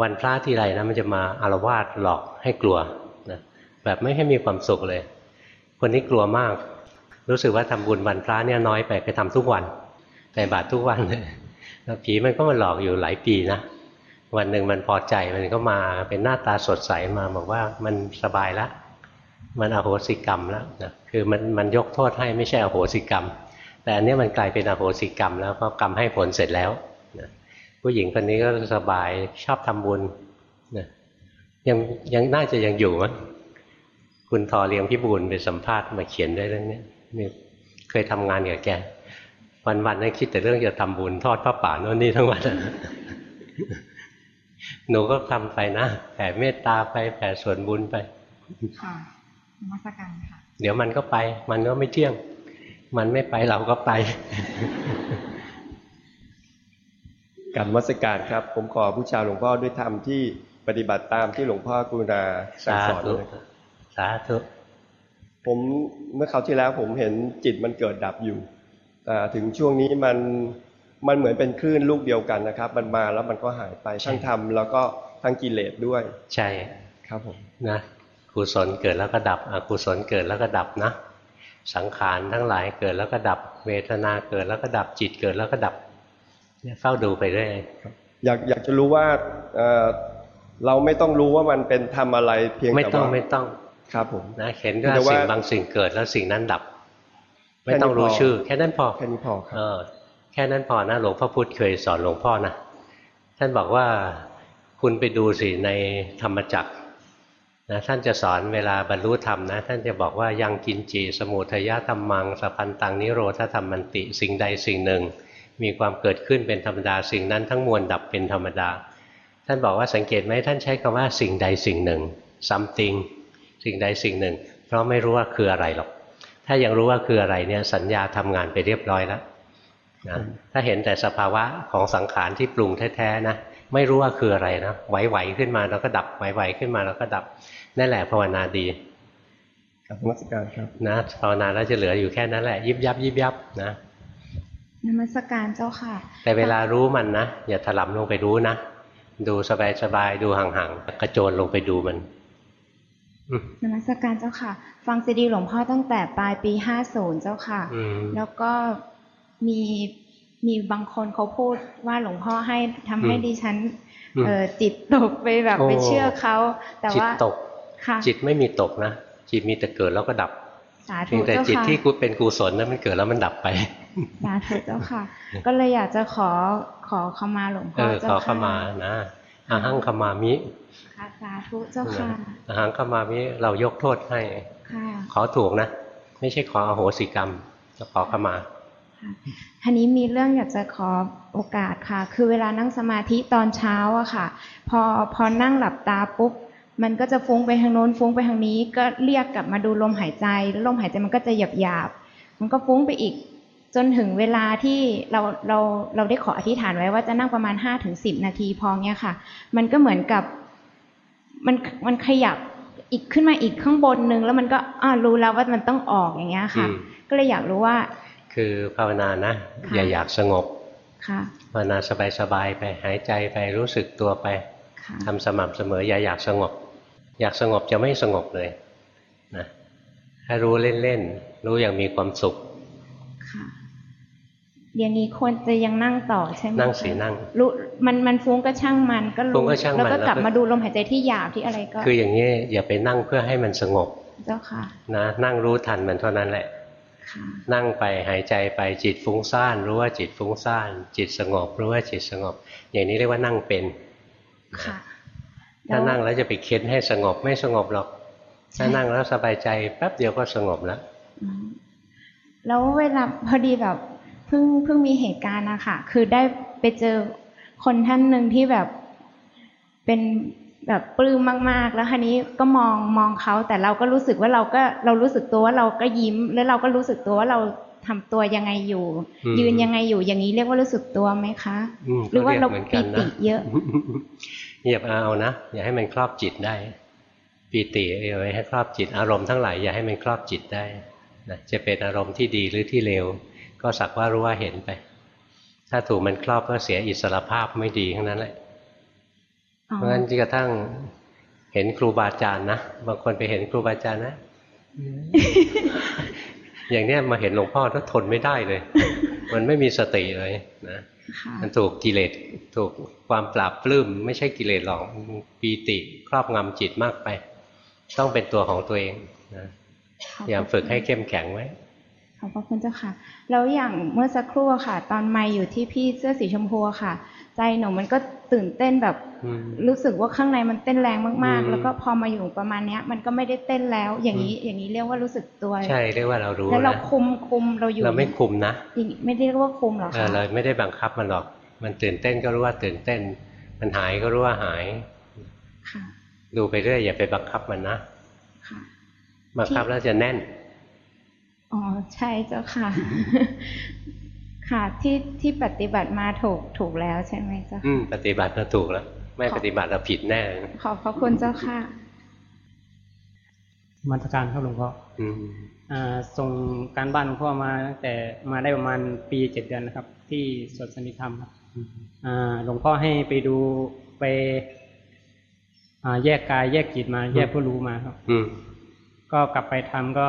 วันพระที่ไรนะมันจะมาอารวาสหลอกให้กลัวนะแบบไม่ให้มีความสุขเลย คนนี้กลัวมาก รู้สึกว่าทำบุญวันพระเนี่ยน้อยไปไปทำทุกวันใส่บาตรทุกวันเลยแล้วผีมันก็มาหลอกอยู่หลายปีนะวันหนึ่งมันพอใจมันก็มาเป็นหน้าตาสดใสมาบอกว่ามันสบายแล้วมันอโหสิกรรมแล้วนะคือมันมันยกโทษให้ไม่ใช่อโหสิกรรม แต่อันนี้มันกลายเป็นอโหสิกรรม แล้วก็กรรมให้ผลเสร็จแล้วนะผู้หญิงคนนี้ก็สบายชอบทำบุญนะยังยังน่าจะยังอยู่มั้งคุณทอเลียงพิบูลไปสัมภาษณ์มาเขียนได้เรื่องนี้ เคยทำงานกับแก วันๆนั่งคิดแต่เรื่องจะทำบุญทอดพระป่าโน่นนี่ทั้งวันหนูก็ทำไปนะแผ่เมตตาไปแผ่ส่วนบุญไป ค่ะนมัสการค่ะ เดี๋ยวมันก็ไป มันก็ไม่เที่ยง มันไม่ไปเราก็ไปกรรมวัสการครับ ผมขอบูชาหลวงพ่อด้วยธรรมที่ปฏิบัติตามที่หลวงพ่อกรุณาสั่งสอนเลยครับสาธุ ผมเมื่อคราวที่แล้วผมเห็นจิตมันเกิดดับอยู่แต่ถึงช่วงนี้มันมันเหมือนเป็นคลื่นลูกเดียวกันนะครับ มันมาแล้วมันก็หายไปทั้งธรรมแล้วก็ทั้งกิเลสด้วย ใช่ครับผมนะกุศลเกิดแล้วก็ดับอกุศลเกิดแล้วก็ดับนะ สังขารทั้งหลายเกิดแล้วก็ดับ เวทนาเกิดแล้วก็ดับจิตเกิดแล้วก็ดับเนี่ยเฝ้าดูไปเรื่อยอยากอยากจะรู้ว่าเอ่อเราไม่ต้องรู้ว่ามันเป็นทำอะไรเพียงไม่แต่ต้องว่าไม่ต้อง ครับผมนะเห็นแต่ว่าว่าสิ่งบางสิ่งเกิดแล้วสิ่งนั้นดับ ไม่แค่นี้ต้องรู้พอชื่อ แค่นั้นพอแค่นี้พอครับเออแค่นั้นพอนะหลวงพ่อพุธเคยสอนหลวงพ่อนะท่านบอกว่าคุณไปดูสิในธรรมจักรนะท่านจะสอนเวลาบรรลุธรรมนะ ท่านจะบอกว่ายังกินจีสมุทยธรรมังสพันตังนิโรธธรรมมันติสิ่งใดสิ่งหนึ่ง มีความเกิดขึ้นเป็นธรรมดาสิ่งนั้นทั้งมวลดับเป็นธรรมดา ท่านบอกว่าสังเกตไหมท่านใช้คำว่าสิ่งใดสิ่งหนึ่ง something สิ่งใดสิ่งหนึ่ง เพราะไม่รู้ว่าคืออะไรหรอก ถ้ายังรู้ว่าคืออะไรเนี่ยสัญญาทำงานไปเรียบร้อยแล้วนะถ้าเห็นแต่สภาวะของสังขารที่ปรุงแท้ๆนะไม่รู้ว่าคืออะไรนะไหวๆขึ้นมาแล้วก็ดับไหวๆขึ้นมาแล้วก็ดับนั่นแหละภาวนาดีครับนมัสการครับนะภาวนาแล้วจะเหลืออยู่แค่นั้นแหละ ยิบยับยิบยับนะนมัสการเจ้าค่ะ แต่เวลารู้มันนะอย่าถลำลงไปรู้นะดูสบายๆดูห่างๆกระโจนลงไปดูมัน นมัสการเจ้าค่ะ ฟังซีดีหลวงพ่อตั้งแต่ปลายปีห้าศูนย์เจ้าค่ะอืมแล้วก็มีมีบางคนเขาพูดว่าหลวงพ่อให้ทำให้อืมดิฉันอืมเออจิตตกไปแบบโอ้ไปเชื่อเขาแต่จิตว่าตกค่ะจิตไม่มีตกนะจิตมีแต่เกิดแล้วก็ดับสาเพีธุยงแต่เจ้าจิตค่ะที่กูเป็นกุศลนั้นมันเกิดแล้วมันดับไปสาธุเจ้าค่ะ ก็เลยอยากจะขอขอขมาหลวงเอพ่ออเจ้าขอค่ะขมานะ อาหังขมามิค่ะสาธุเจ้าค่ะอาหังขมามิเรายกโทษให้ค่ะขอถูกนะ ไม่ใช่ขออโหสิกรรมจะขอขมาทีนี้มีเรื่องอยากจะขอโอกาสค่ะ คือเวลานั่งสมาธิตอนเช้าอะค่ะ พอพอนั่งหลับตาปุ๊บมันก็จะฟุ้งไปทางโน้นฟุ้งไปทางนี้ ก็เรียกกลับมาดูลมหายใจแล้วลมหายใจมันก็จะหยาบหยาบๆมันก็ฟุ้งไปอีก จนถึงเวลาที่เราเราเราได้ขออธิษฐานไว้ว่าจะนั่งประมาณห้าถึงสิบนาทีพอเนี้ยค่ะ มันก็เหมือนกับมันมันขยับอีกขึ้นมาอีกข้างบนนึงแล้วมันก็อ่ารู้แล้วว่ามันต้องออกอย่างเงี้ยค่ะอืมก็เลยอยากรู้ว่า คือภาวนานะค่ะอย่าอยากสงบค่ะภาวนาสบายๆไปหายใจไปรู้สึกตัวไปค่ะทำสม่ำเสมออย่าอยากสงบ อยากสงบจะไม่สงบเลยนะถ้ารู้เล่นๆรู้อย่างมีความสุข ค่ะอย่างนี้ควรจะยังนั่งต่อใช่ไหมนั่งคะสีนั่งรู้มันมันฟุ้งก็ช่างมันก็ฟุ้รู้งก็ช่างมันแล้วก็แล้วก็กลับมาดูลมหายใจที่หยาบที่อะไรก็ คืออย่างนี้อย่าไปนั่งเพื่อให้มันสงบเจ้าค่ะนะนั่งรู้ทันมันเท่านั้นแหละค่ะนั่งไปหายใจไปจิตฟุ้งซ่าน รู้ว่าจิตฟุ้งซ่าน จิตสงบ รู้ว่าจิตสงบ อย่างนี้เรียกว่านั่งเป็นค่ะถ้านั่งแล้วจะไปเค้นให้สงบไม่สงบหรอกถ้านั่งแล้วสบายใจแป๊บเดียวก็สงบแล้วอืมแล้วเวลาพอดีแบบ เพิ่งเพิ่งมีเหตุการณ์นะคะคือได้ไปเจอคนท่านหนึ่งที่แบบเป็นแบบปลื้มมาก ๆ แล้วคันนี้ก็มองมองเขาแต่เราก็รู้สึกว่าเราก็เรารู้สึกตัวว่าเราก็ยิ้ม แล้วเราก็รู้สึกตัวว่าเราทำตัวยังไงอยู่อืมยืนยังไงอยู่อย่างนี้เรียกว่ารู้สึกตัวไหมคะอืมหรือว่าเราก็ยกหมือนปีกันนะติเยอะอย่าเอานะอย่าให้มันครอบจิตได้ปีติเอาไว้ให้ครอบจิต อารมณ์ทั้งหลายอย่าให้มันครอบจิตได้นะจะเป็นอารมณ์ที่ดีหรือที่เลว ก็สักว่ารู้ว่าเห็นไป ถ้าถูกมันครอบก็เสียอิสรภาพไม่ดีทั้งนั้นแหละอ๋อเพราะฉะนั้นที่กระทั่งเห็นครูบาอาจารย์นะบางคนไปเห็นครูบาอาจารย์นะ อย่างเนี้ยมาเห็นหลวงพ่อถ้าทนไม่ได้เลย มันไม่มีสติเลยนะค่ะมันถูกกิเลสถูกความปราบปลื้มไม่ใช่กิเลสหรอกปีติครอบงำจิตมากไป ต้องเป็นตัวของตัวเองนะพยายามฝึกให้เข้มแข็งไว้ ขอบพระคุณเจ้าค่ะ แล้วอย่างเมื่อสักครู่อะค่ะ ตอนไม่อยู่ที่พี่เสื้อสีชมพูอะค่ะ ใจหนูมันก็ตื่นเต้นแบบอืมรู้สึกว่าข้างในมันเต้นแรงมากอืมๆแล้วก็พอมาอยู่ประมาณเนี้ย มันก็ไม่ได้เต้นแล้ว อย่างนี้อย่างนี้เรียกว่ารู้สึกตัวใช่เรียกว่าเรารู้แล้วเรานะคุมคุมเราอยู่เราไม่คุมนะอย่างนี้ไม่ได้เรียกว่าคุมหรอเอคะอเราไม่ได้บังคับมันหรอก มันตื่นเต้นก็รู้ว่าตื่นเต้น มันหายก็รู้ว่าหายค่ะดูไปเรื่อยอย่าไปบังคับมันนะค่ะบังคับแล้วจะแน่น อ๋อใช่เจ้าค่ะ ค่ะที่ที่ปฏิบัติมาถูกถูกแล้วใช่ไหมเจ้าอืมปฏิบัติเราถูกแล้ว ไม่ปฏิบัติเราผิดแน่ ขอบพระคุณเจ้าค่ะมาตรการครับหลวงพ่ออืมอ่าส่งการบ้านหลวงพ่อมาตั้งแต่มาได้ประมาณปีเจ็ดเดือนนะครับ ที่สวนสนิธรรมครับอ่าหลวงพ่อให้ไปดูไปอ่าแยกกายแยกจิตมา แยกผู้รู้มาครับ อืมก็กลับไปทำก็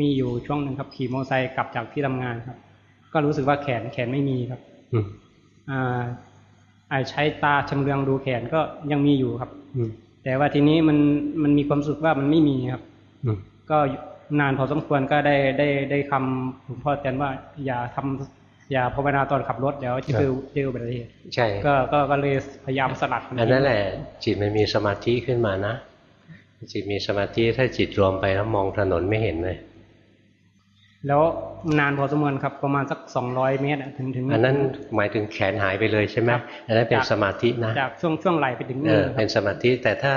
มีอยู่ช่วงหนึ่งครับ ขี่มอเตอร์ไซค์กลับจากที่ทำงานครับ ก็รู้สึกว่าแขนแขนไม่มีครับอืมอ่าไอใช้ตาชำเลืองดูแขนก็ยังมีอยู่ครับอืมแต่ว่าทีนี้มันมันมีความรู้สึกว่ามันไม่มีครับอืมก็นานพอสมควรก็ได้ได้ได้คำหลวงพ่อเตือนว่า อย่าทำอย่าภาวนาตอนขับรถเดี๋ยวจะเจอเจออุบัติเหตุใช่ก็ก็ก็เลยพยายามสลัดมัอันนั้นแหละ จิตมันมีสมาธิขึ้นมานะจิตมีสมาธิถ้าจิตรวมไปแล้วมองถนนไม่เห็นเลย แล้วนานพอสมควรครับประมาณสักสองร้อยเมตรอะถึงถึงอันนั้นหมายถึงแขนหายไปเลยใช่ไหมอันนั้นเป็นสมาธินะจากช่วงช่วงไหลไปถึงเอนี่อครัเป็บนสมาธิแต่ถ้า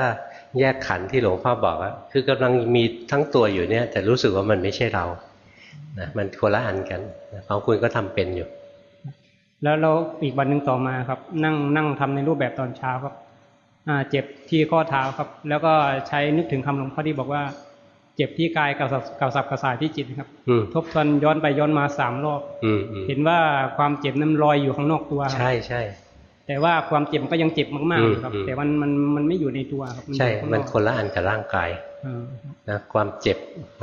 แยกขันธ์ที่หลวงพ่อบอกอะคือกำลังมีทั้งตัวอยู่เนี่ย แต่รู้สึกว่ามันไม่ใช่เรานะมันคนละอันกันนะของคุณก็ทำเป็นอยู่ แล้วเราอีกวันหนึ่งต่อมาครับ นั่งนั่งทำในรูปแบบตอนเช้าครับ อ่า เจ็บที่ข้อเท้าครับ แล้วก็ใช้นึกถึงคำหลวงพ่อที่บอกว่า เจ็บที่กายกับสับกับสับกระสายที่จิตครับอืมทบทวนย้อนไปย้อนมาสามรอบอืมอืมเห็นว่าความเจ็บนั้นลอยอยู่ข้างนอกตัวครับใช่ใช่แต่ว่าความเจ็บมันก็ยังเจ็บมากๆอยู่ครับอืมแต่มันมันมันไม่อยู่ในตัวครับใช่อยู่ข้างมันอกคนละอันกับร่างกายอ่านะความเจ็บ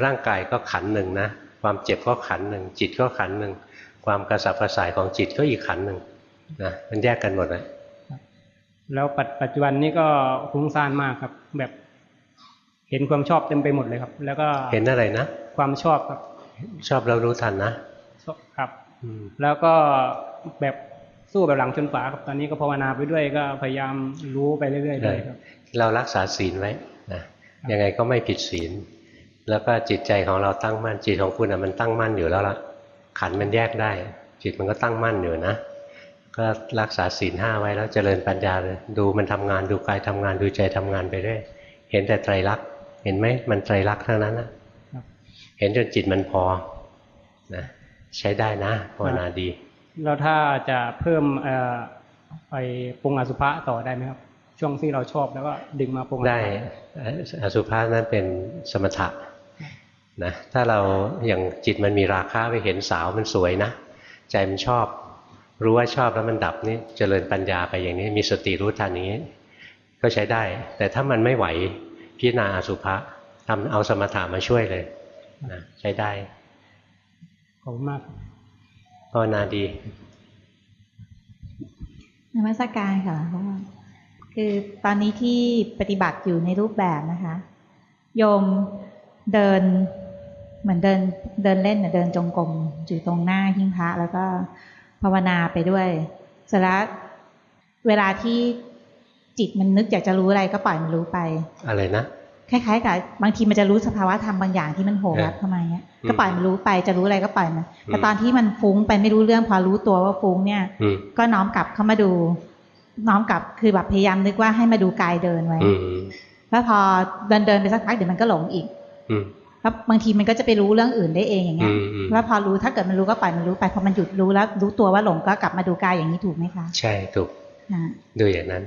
ร่างกายก็ขันธ์หนึ่งนะความเจ็บก็ขันธ์หนึ่งจิตก็ขันธ์หนึ่งความกระสับกระส่ายของจิตก็อีกขันธ์หนึ่งนะมันแยกกันหมดเลยแล้วปัจปัจจุบันนี้ก็ฟุ้งซ่านมากครับ แบบ เห็นความชอบเต็มไปหมดเลยครับ แล้วก็เห็นอะไรนะ ความชอบครับ ชอบเรารู้ทันนะชอบครับอืมแล้วก็แบบสู้แบบหลังชนฝาครับตอนนี้ก็ภาวนาไปด้วยก็พยายามรู้ไปเรื่อยๆเลยครับ เรารักษาศีลไว้นะยังไงก็ไม่ผิดศีล แล้วก็จิตใจของเราตั้งมั่นจิตของคุณอะมันตั้งมั่นอยู่แล้วละขันธ์มันแยกได้ จิตมันก็ตั้งมั่นอยู่นะก็รักษาศีลห้าไว้แล้วเจริญปัญญาเลยดูมันทำงานดูกายทำงานดูใจทำงานไปเรื่อยเห็นแต่ไตรลักษณ์ เห็นไหมมันไตรลักษณ์ทั้งนั้นนะครับเห็นจนจิตมันพอนะใช้ได้นะภาวนาดี แล้วถ้าจะเพิ่มเอ่อไปปรุงอสุภะต่อได้ไหมครับ ช่วงที่เราชอบแล้วก็ดึงมาปรุงอสุภะได้เอ่ออสุภะนั้นเป็นสมถะนะถ้าเราอย่างจิตมันมีราคะไปเห็นสาวมันสวยนะ ใจมันชอบ รู้ว่าชอบแล้วมันดับนี่เจริญปัญญาไปอย่างนี้ มีสติรู้ทันอย่างนี้ ก็ใช้ได้ แต่ถ้ามันไม่ไหว พิจารณาอสุภะทำเอาสมถะมาช่วยเลยนะใช้ได้ขอบคุณมากครับภาวนาดีนมัสการค่ะเพราะว่าคือตอนนี้ที่ปฏิบัติอยู่ในรูปแบบนะคะ โยมเดินเหมือนเดินเดินเล่นเดินจงกรมอยู่ตรงหน้าหิ้งพระแล้วก็ภาวนาไปด้วยสระเวลาที่ จิตมันนึกอยากจะรู้อะไรก็ปล่อยมันรู้ไป อะไรนะคล้ายๆกับบางทีมันจะรู้สภาวะธรรมบางอย่างที่มันโหรับเข้ามาเนี้ยก็ปล่อยมันรู้ไปจะรู้อะไรก็ปล่อยมันแต่ตอนที่มันฟุ้งไปไม่รู้เรื่องพอรู้ตัวว่าฟุ้งเนี่ยก็น้อมกลับเข้ามาดู น้อมกลับคือแบบพยายามนึกว่าให้มาดูกายเดินไว้แล้วพอเดินเดินไปสักพักเดี๋ยวมันก็หลงอีกแล้วบางทีมันก็จะไปรู้เรื่องอื่นได้เองอย่างเงี้ยแล้วพอรู้ถ้าเกิดมันรู้ก็ปล่อยมันรู้ไปพอมันหยุดรู้แล้วรู้ตัวว่าหลงก็กลับมาดูกายอย่างนี้ถูกไหมคะ ใช่ถูกดูอย่างนั้น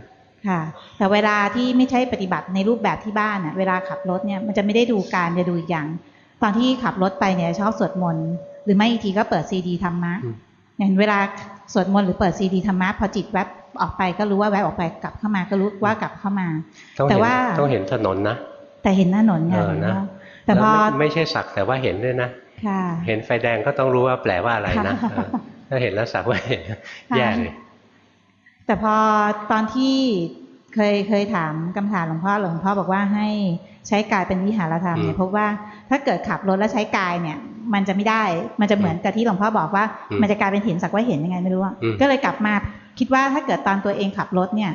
ค่ะ แต่เวลาที่ไม่ใช่ปฏิบัติในรูปแบบที่บ้านอะเวลาขับรถเนี่ยมันจะไม่ได้ดูการจะดูอย่าง ตอนที่ขับรถไปเนี่ยชอบสวดมนต์หรือไม่อีกทีก็เปิดซีดีธรรมะอย่างเวลาสวดมนต์หรือเปิดซีดีธรรมะพอจิตแวบออกไปก็รู้ว่าแวบออกไปกลับเข้ามาก็รู้ว่ากลับเข้ามา แต่ว่าต้องเห็นถนนนะแต่เห็นถนนเนี่ยแต่พอไม่ใช่สักแต่ว่าเห็นด้วยนะเห็นไฟแดงก็ต้องรู้ว่าแปลว่าอะไรนะถ้าเห็นแล้วสักว่าเห็นแย่เลย แต่พอตอนที่เคยเคยถามคำถามหลวงพ่อหลวงพ่อบอกว่าให้ใช้กายเป็นวิหารธรรมเนี่ยพบว่าถ้าเกิดขับรถแล้วใช้กายเนี่ย มันจะไม่ได้ มันจะเหมือนกับที่หลวงพ่อบอกว่า มันจะกลายเป็นเห็นสักว่าเห็นยังไงไม่รู้ก็เลยกลับมาคิดว่าถ้าเกิดตอนตัวเองขับรถเนี่ย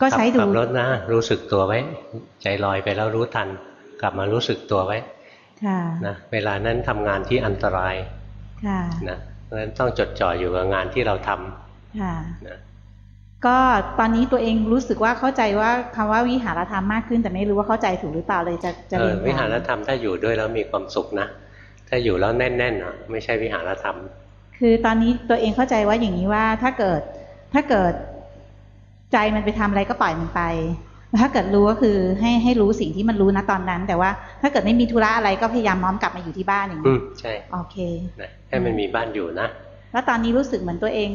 ก็ใช้ดูขับรถนะ รู้สึกตัวไว้ ใจลอยไปแล้วรู้ทัน กลับมารู้สึกตัวไว้นะเวลานั้นทำงานที่อันตรายนะเพราะฉะนั้นต้องจดจ่ออยู่กับงานที่เราทำนะ ก็ตอนนี้ตัวเองรู้สึกว่าเข้าใจว่าคำว่าวิหารธรรมมากขึ้น แต่ไม่รู้ว่าเข้าใจถูกหรือเปล่าเลยจะจะเรียนวิหารธรรมถ้าอยู่ด้วยแล้วมีความสุขนะ ถ้าอยู่แล้วแน่นๆอะไม่ใช่วิหารธรรม คือตอนนี้ตัวเองเข้าใจว่าอย่างนี้ว่าถ้าเกิดถ้าเกิดใจมันไปทำอะไรก็ปล่อยมันไป ถ้าเกิดรู้ก็คือให้ให้รู้สิ่งที่มันรู้นะตอนนั้น แต่ว่าถ้าเกิดไม่มีธุระอะไรก็พยายามน้อมกลับมาอยู่ที่บ้านอย่างนี้ใช่โอเคให้มันมีบ้านอยู่นะ แล้วตอนนี้รู้สึกเหมือนตัวเอง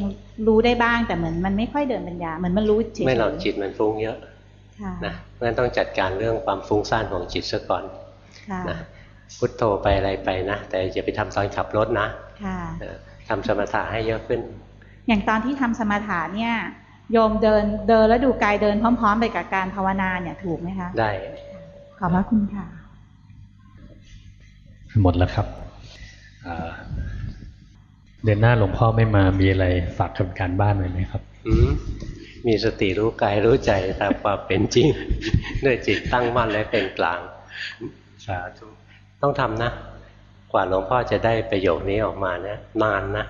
รู้ได้บ้าง แต่เหมือนมันไม่ค่อยเดินปัญญาเหมือนมันรู้เฉยไม่หรอกจิตมันฟุ้งเยอะนะเพราะฉะนั้นต้องจัดการเรื่องความฟุ้งซ่านของจิตซะก่อนนะพุทโธไปอะไรไปนะแต่อย่าไปทำตอนขับรถนะทำสมถะให้เยอะขึ้น อย่างตอนที่ทำสมถะเนี่ยโยมเดินเดินแล้วดูกายเดินพร้อม ๆ ไปกับการภาวนาเนี่ยถูกไหมคะ ได้ ขอบพระคุณค่ะ หมดแล้วครับ เดือนหน้าหลวงพ่อไม่มามีอะไรฝากกับการบ้านไว้ไหมครับอืมีสติรู้กายรู้ใจตามความเป็นจริงด้วยจิตตั้งมั่นและเป็นกลางสาธุต้องทำนะ กว่าหลวงพ่อจะได้ประโยคนี้ออกมาเนี่ยนานนะ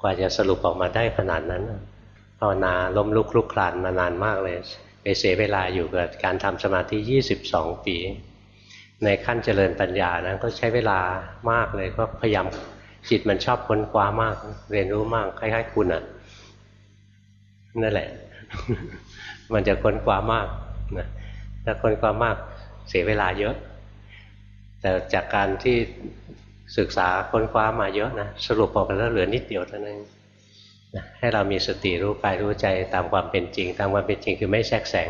กว่าจะสรุปออกมาได้ขนาดนั้นภาวนาล้มลุกคลุกคลานมานานมากเลยไปเสียเวลาอยู่กับการทำสมาธิยี่สิบสองปี ในขั้นเจริญปัญญานะก็ใช้เวลามากเลยก็พยายาม จิตมันชอบค้นคว้ามาก เรียนรู้มากคล้ายๆคุณอะ นั่นแหละ มันจะค้นคว้ามากนะถ้าค้นคว้ามากเสียเวลาเยอะ แต่จากการที่ศึกษาค้นคว้ามาเยอะนะสรุปออกมาแล้วเหลือนิดเดียวเท่านั้นให้เรามีสติรู้กายรู้ใจตามความเป็นจริง ตามความเป็นจริงคือไม่แทรกแสง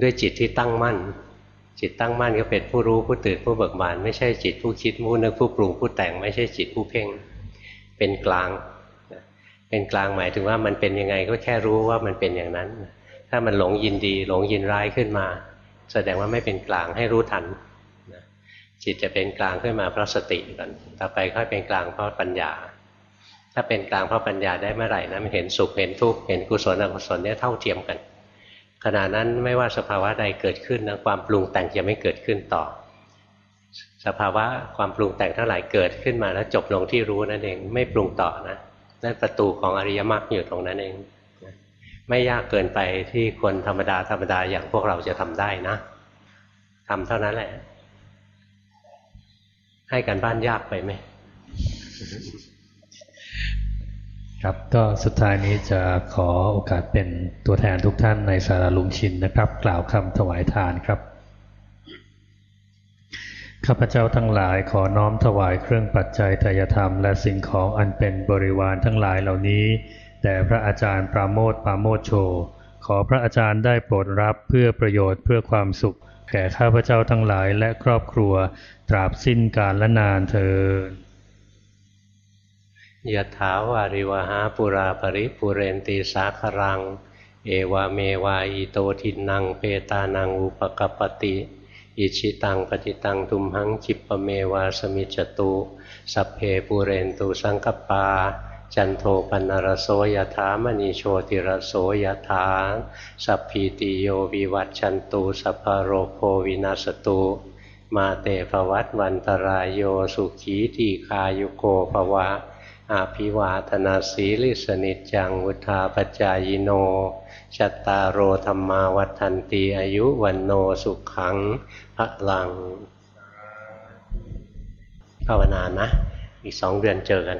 ด้วยจิตที่ตั้งมั่น จิตตั้งมั่นก็เป็นผู้รู้ผู้ตื่นผู้เบิกบานไม่ใช่จิตผู้คิดผู้นึกผู้ปรุงผู้แต่ง ไม่ใช่จิตผู้เพ่ง เป็นกลาง เป็นกลางหมายถึงว่ามันเป็นยังไงก็แค่รู้ว่ามันเป็นอย่างนั้น ถ้ามันหลงยินดี หลงยินร้ายขึ้นมา แสดงว่าไม่เป็นกลางให้รู้ทันจิตจะเป็นกลางขึ้นมาเพราะสติก่อนต่อไปค่อยเป็นกลางเพราะปัญญา ถ้าเป็นกลางเพราะปัญญาได้เมื่อไหร่นะมันเห็นสุขเห็นทุกข์เห็นกุศลอกุศลเนี่ยเท่าเทียมกัน ขณะนั้นไม่ว่าสภาวะใดเกิดขึ้นนะความปรุงแต่งจะไม่เกิดขึ้นต่อ สภาวะความปรุงแต่งเทั้งหลายเกิดขึ้นมาแล้วจบลงที่รู้นั่นเองไม่ปรุงต่อนะนั่นประตูของอริยมรรคอยู่ตรงนั้นเอง ไม่ยากเกินไปที่คนธรรมดาธรรมดาอย่างพวกเราจะทำได้นะทำเท่านั้นแหละ ให้กันบ้านยากไปไหม ครับก็สุดท้ายนี้จะขอโอกาสเป็นตัวแทนทุกท่านในสาราลุงชินนะครับ กล่าวคำถวายทานครับข้าพเจ้าทั้งหลายขอน้อมถวายเครื่องปัจจัยทายธรรม และสิ่งของอันเป็นบริวารทั้งหลายเหล่านี้แด่พระอาจารย์ปราโมทปราโมทโช ขอพระอาจารย์ได้โปรดรับเพื่อประโยชน์เพื่อความสุข แก่ข้าพเจ้าทั้งหลายและครอบครัว ตราบสิ้นกาลและนานเธอ ยะถาวาริวหาปุราปริปุเรนตีสาครัง เอวาเมวาอิโตทินัง เปตานังอุปกปติอิชิตังปฏิตังทุมหังจิปเมวาสมิจตุ สัพเพปุเรนตุสังกปา จันโทปันรโสยถามณีโชติรโสยถา สัพพีติโยวิวัตชันตุสัพพโรโควินาสตุ มาเตภวัตวันตรายโยสุขีทีคายุโกภวะ อาภิวาธนาสีลิสนิจังวุธาปจายโนชัตตารโอธรรมาวัฏันตีอายุวันโนสุขังพระลังภาวนานะ อีกสองเดือนเจอกัน